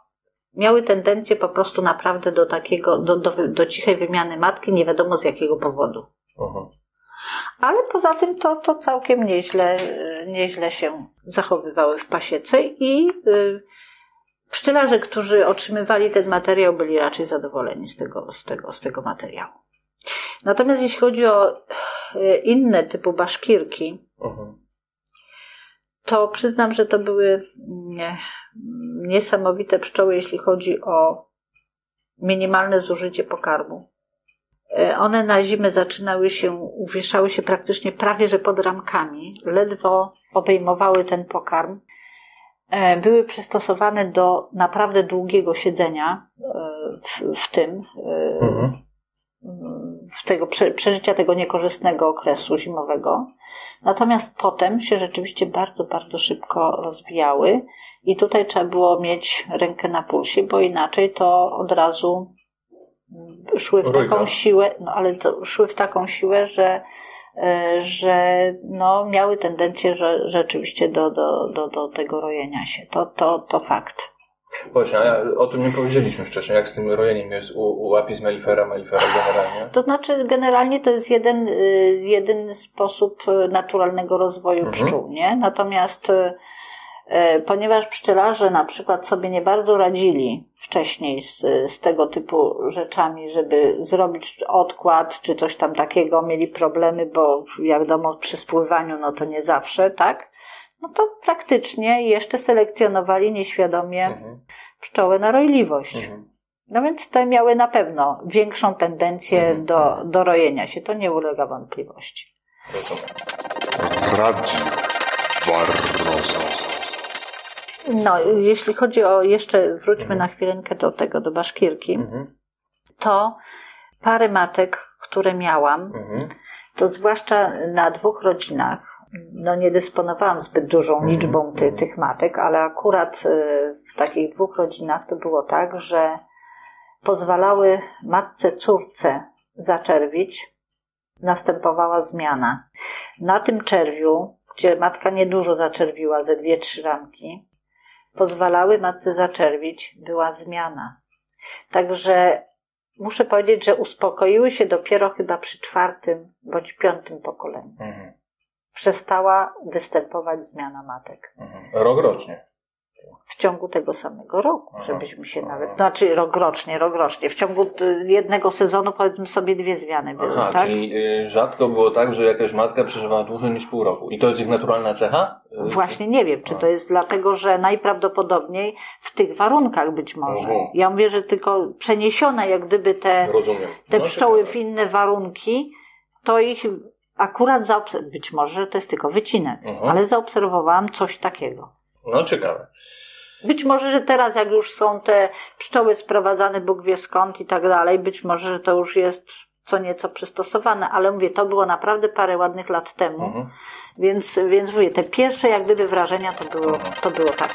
miały tendencję po prostu naprawdę do takiego, do, do, do cichej wymiany matki, nie wiadomo z jakiego powodu. Aha. Ale poza tym to, to całkiem nieźle, nieźle się zachowywały w pasiece i y, pszczelarze, którzy otrzymywali ten materiał, byli raczej zadowoleni z tego, z tego, z tego materiału. Natomiast jeśli chodzi o y, inne typu baszkirki, to przyznam, że to były nie, niesamowite pszczoły, jeśli chodzi o minimalne zużycie pokarmu. E, One na zimę zaczynały się, uwieszały się praktycznie prawie że pod ramkami, ledwo obejmowały ten pokarm. E, Były przystosowane do naprawdę długiego siedzenia e, w, w tym, Mhm. W tego prze, przeżycia tego niekorzystnego okresu zimowego. Natomiast potem się rzeczywiście bardzo, bardzo szybko rozwijały i tutaj trzeba było mieć rękę na pulsie, bo inaczej to od razu mm, szły w taką siłę, no ale to szły w taką siłę, że, e, że no, miały tendencję że, rzeczywiście do, do, do, do tego rojenia się. To, to, to fakt. Właśnie, a o tym nie powiedzieliśmy wcześniej, jak z tym rojeniem jest u, u Apis mellifera, mellifera generalnie. To znaczy, generalnie to jest jeden, y, jeden sposób y, naturalnego rozwoju Mhm. pszczół, nie? Natomiast y, ponieważ pszczelarze na przykład sobie nie bardzo radzili wcześniej z, z tego typu rzeczami, żeby zrobić odkład czy coś tam takiego, mieli problemy, bo jak wiadomo przy spływaniu no to nie zawsze, tak? No to praktycznie jeszcze selekcjonowali nieświadomie Mhm. pszczołę na rojliwość. Mhm. No więc te miały na pewno większą tendencję Mhm. do, do rojenia się. To nie ulega wątpliwości. No, jeśli chodzi o jeszcze, wróćmy na chwilę do tego, do baszkirki, Mhm. to pary matek, które miałam, Mhm. to zwłaszcza na dwóch rodzinach, no nie dysponowałam zbyt dużą Mhm. liczbą ty, tych matek, ale akurat y, w takich dwóch rodzinach to było tak, że pozwalały matce córce zaczerwić, następowała zmiana. Na tym czerwiu, gdzie matka niedużo zaczerwiła, ze dwie, trzy ramki, pozwalały matce zaczerwić, była zmiana. Także muszę powiedzieć, że uspokoiły się dopiero chyba przy czwartym bądź piątym pokoleniu. Mhm. Przestała występować zmiana matek. Mhm. Rok rocznie. W ciągu tego samego roku, Aha. żebyśmy się Aha. nawet, znaczy rok rocznie, rok rocznie. W ciągu jednego sezonu powiedzmy sobie dwie zmiany były, Aha, tak? czyli y, rzadko było tak, że jakaś matka przeżywała dłużej niż pół roku. I to jest ich naturalna cecha? Y, Właśnie nie wiem, czy to jest dlatego, że najprawdopodobniej w tych warunkach być może. Mhm. Ja mówię, że tylko przeniesione jak gdyby te, Rozumiem. te No, pszczoły w inne warunki, to ich akurat zaobserwowałam, być może że to jest tylko wycinek, Mhm. ale zaobserwowałam coś takiego. No ciekawe. Być może, że teraz jak już są te pszczoły sprowadzane Bóg wie skąd i tak dalej, być może, że to już jest co nieco przystosowane, ale mówię, to było naprawdę parę ładnych lat temu, Mhm. więc, więc mówię, te pierwsze jak gdyby wrażenia to było, to było tak.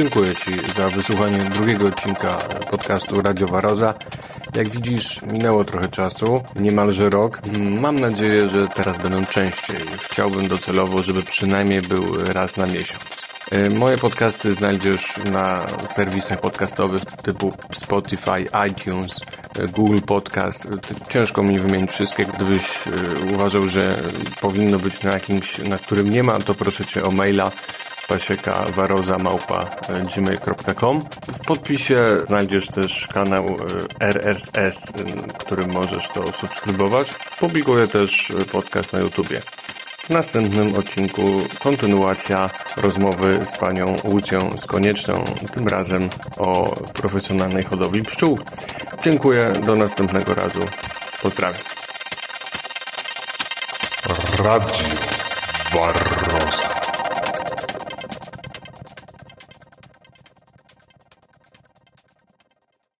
Dziękuję Ci za wysłuchanie drugiego odcinka podcastu Radio Waroza. Jak widzisz, minęło trochę czasu, niemalże rok. Mam nadzieję, że teraz będą częściej. Chciałbym docelowo, żeby przynajmniej był raz na miesiąc. E, Moje podcasty znajdziesz na serwisach podcastowych typu Spotify, iTunes, e, Google Podcast. E, Ciężko mi wymienić wszystkie. Gdybyś uważał, że powinno być na jakimś, na którym nie ma, to proszę Cię o maila pasieka waroza małpa e, gmail.com. W podpisie znajdziesz też kanał e, RSS, e, którym możesz to subskrybować. Publikuję też podcast na YouTubie. W następnym odcinku kontynuacja rozmowy z panią Łucją z Konieczną, tym razem o profesjonalnej hodowli pszczół. Dziękuję, do następnego razu. Pozdrawiam. Radio Barroza.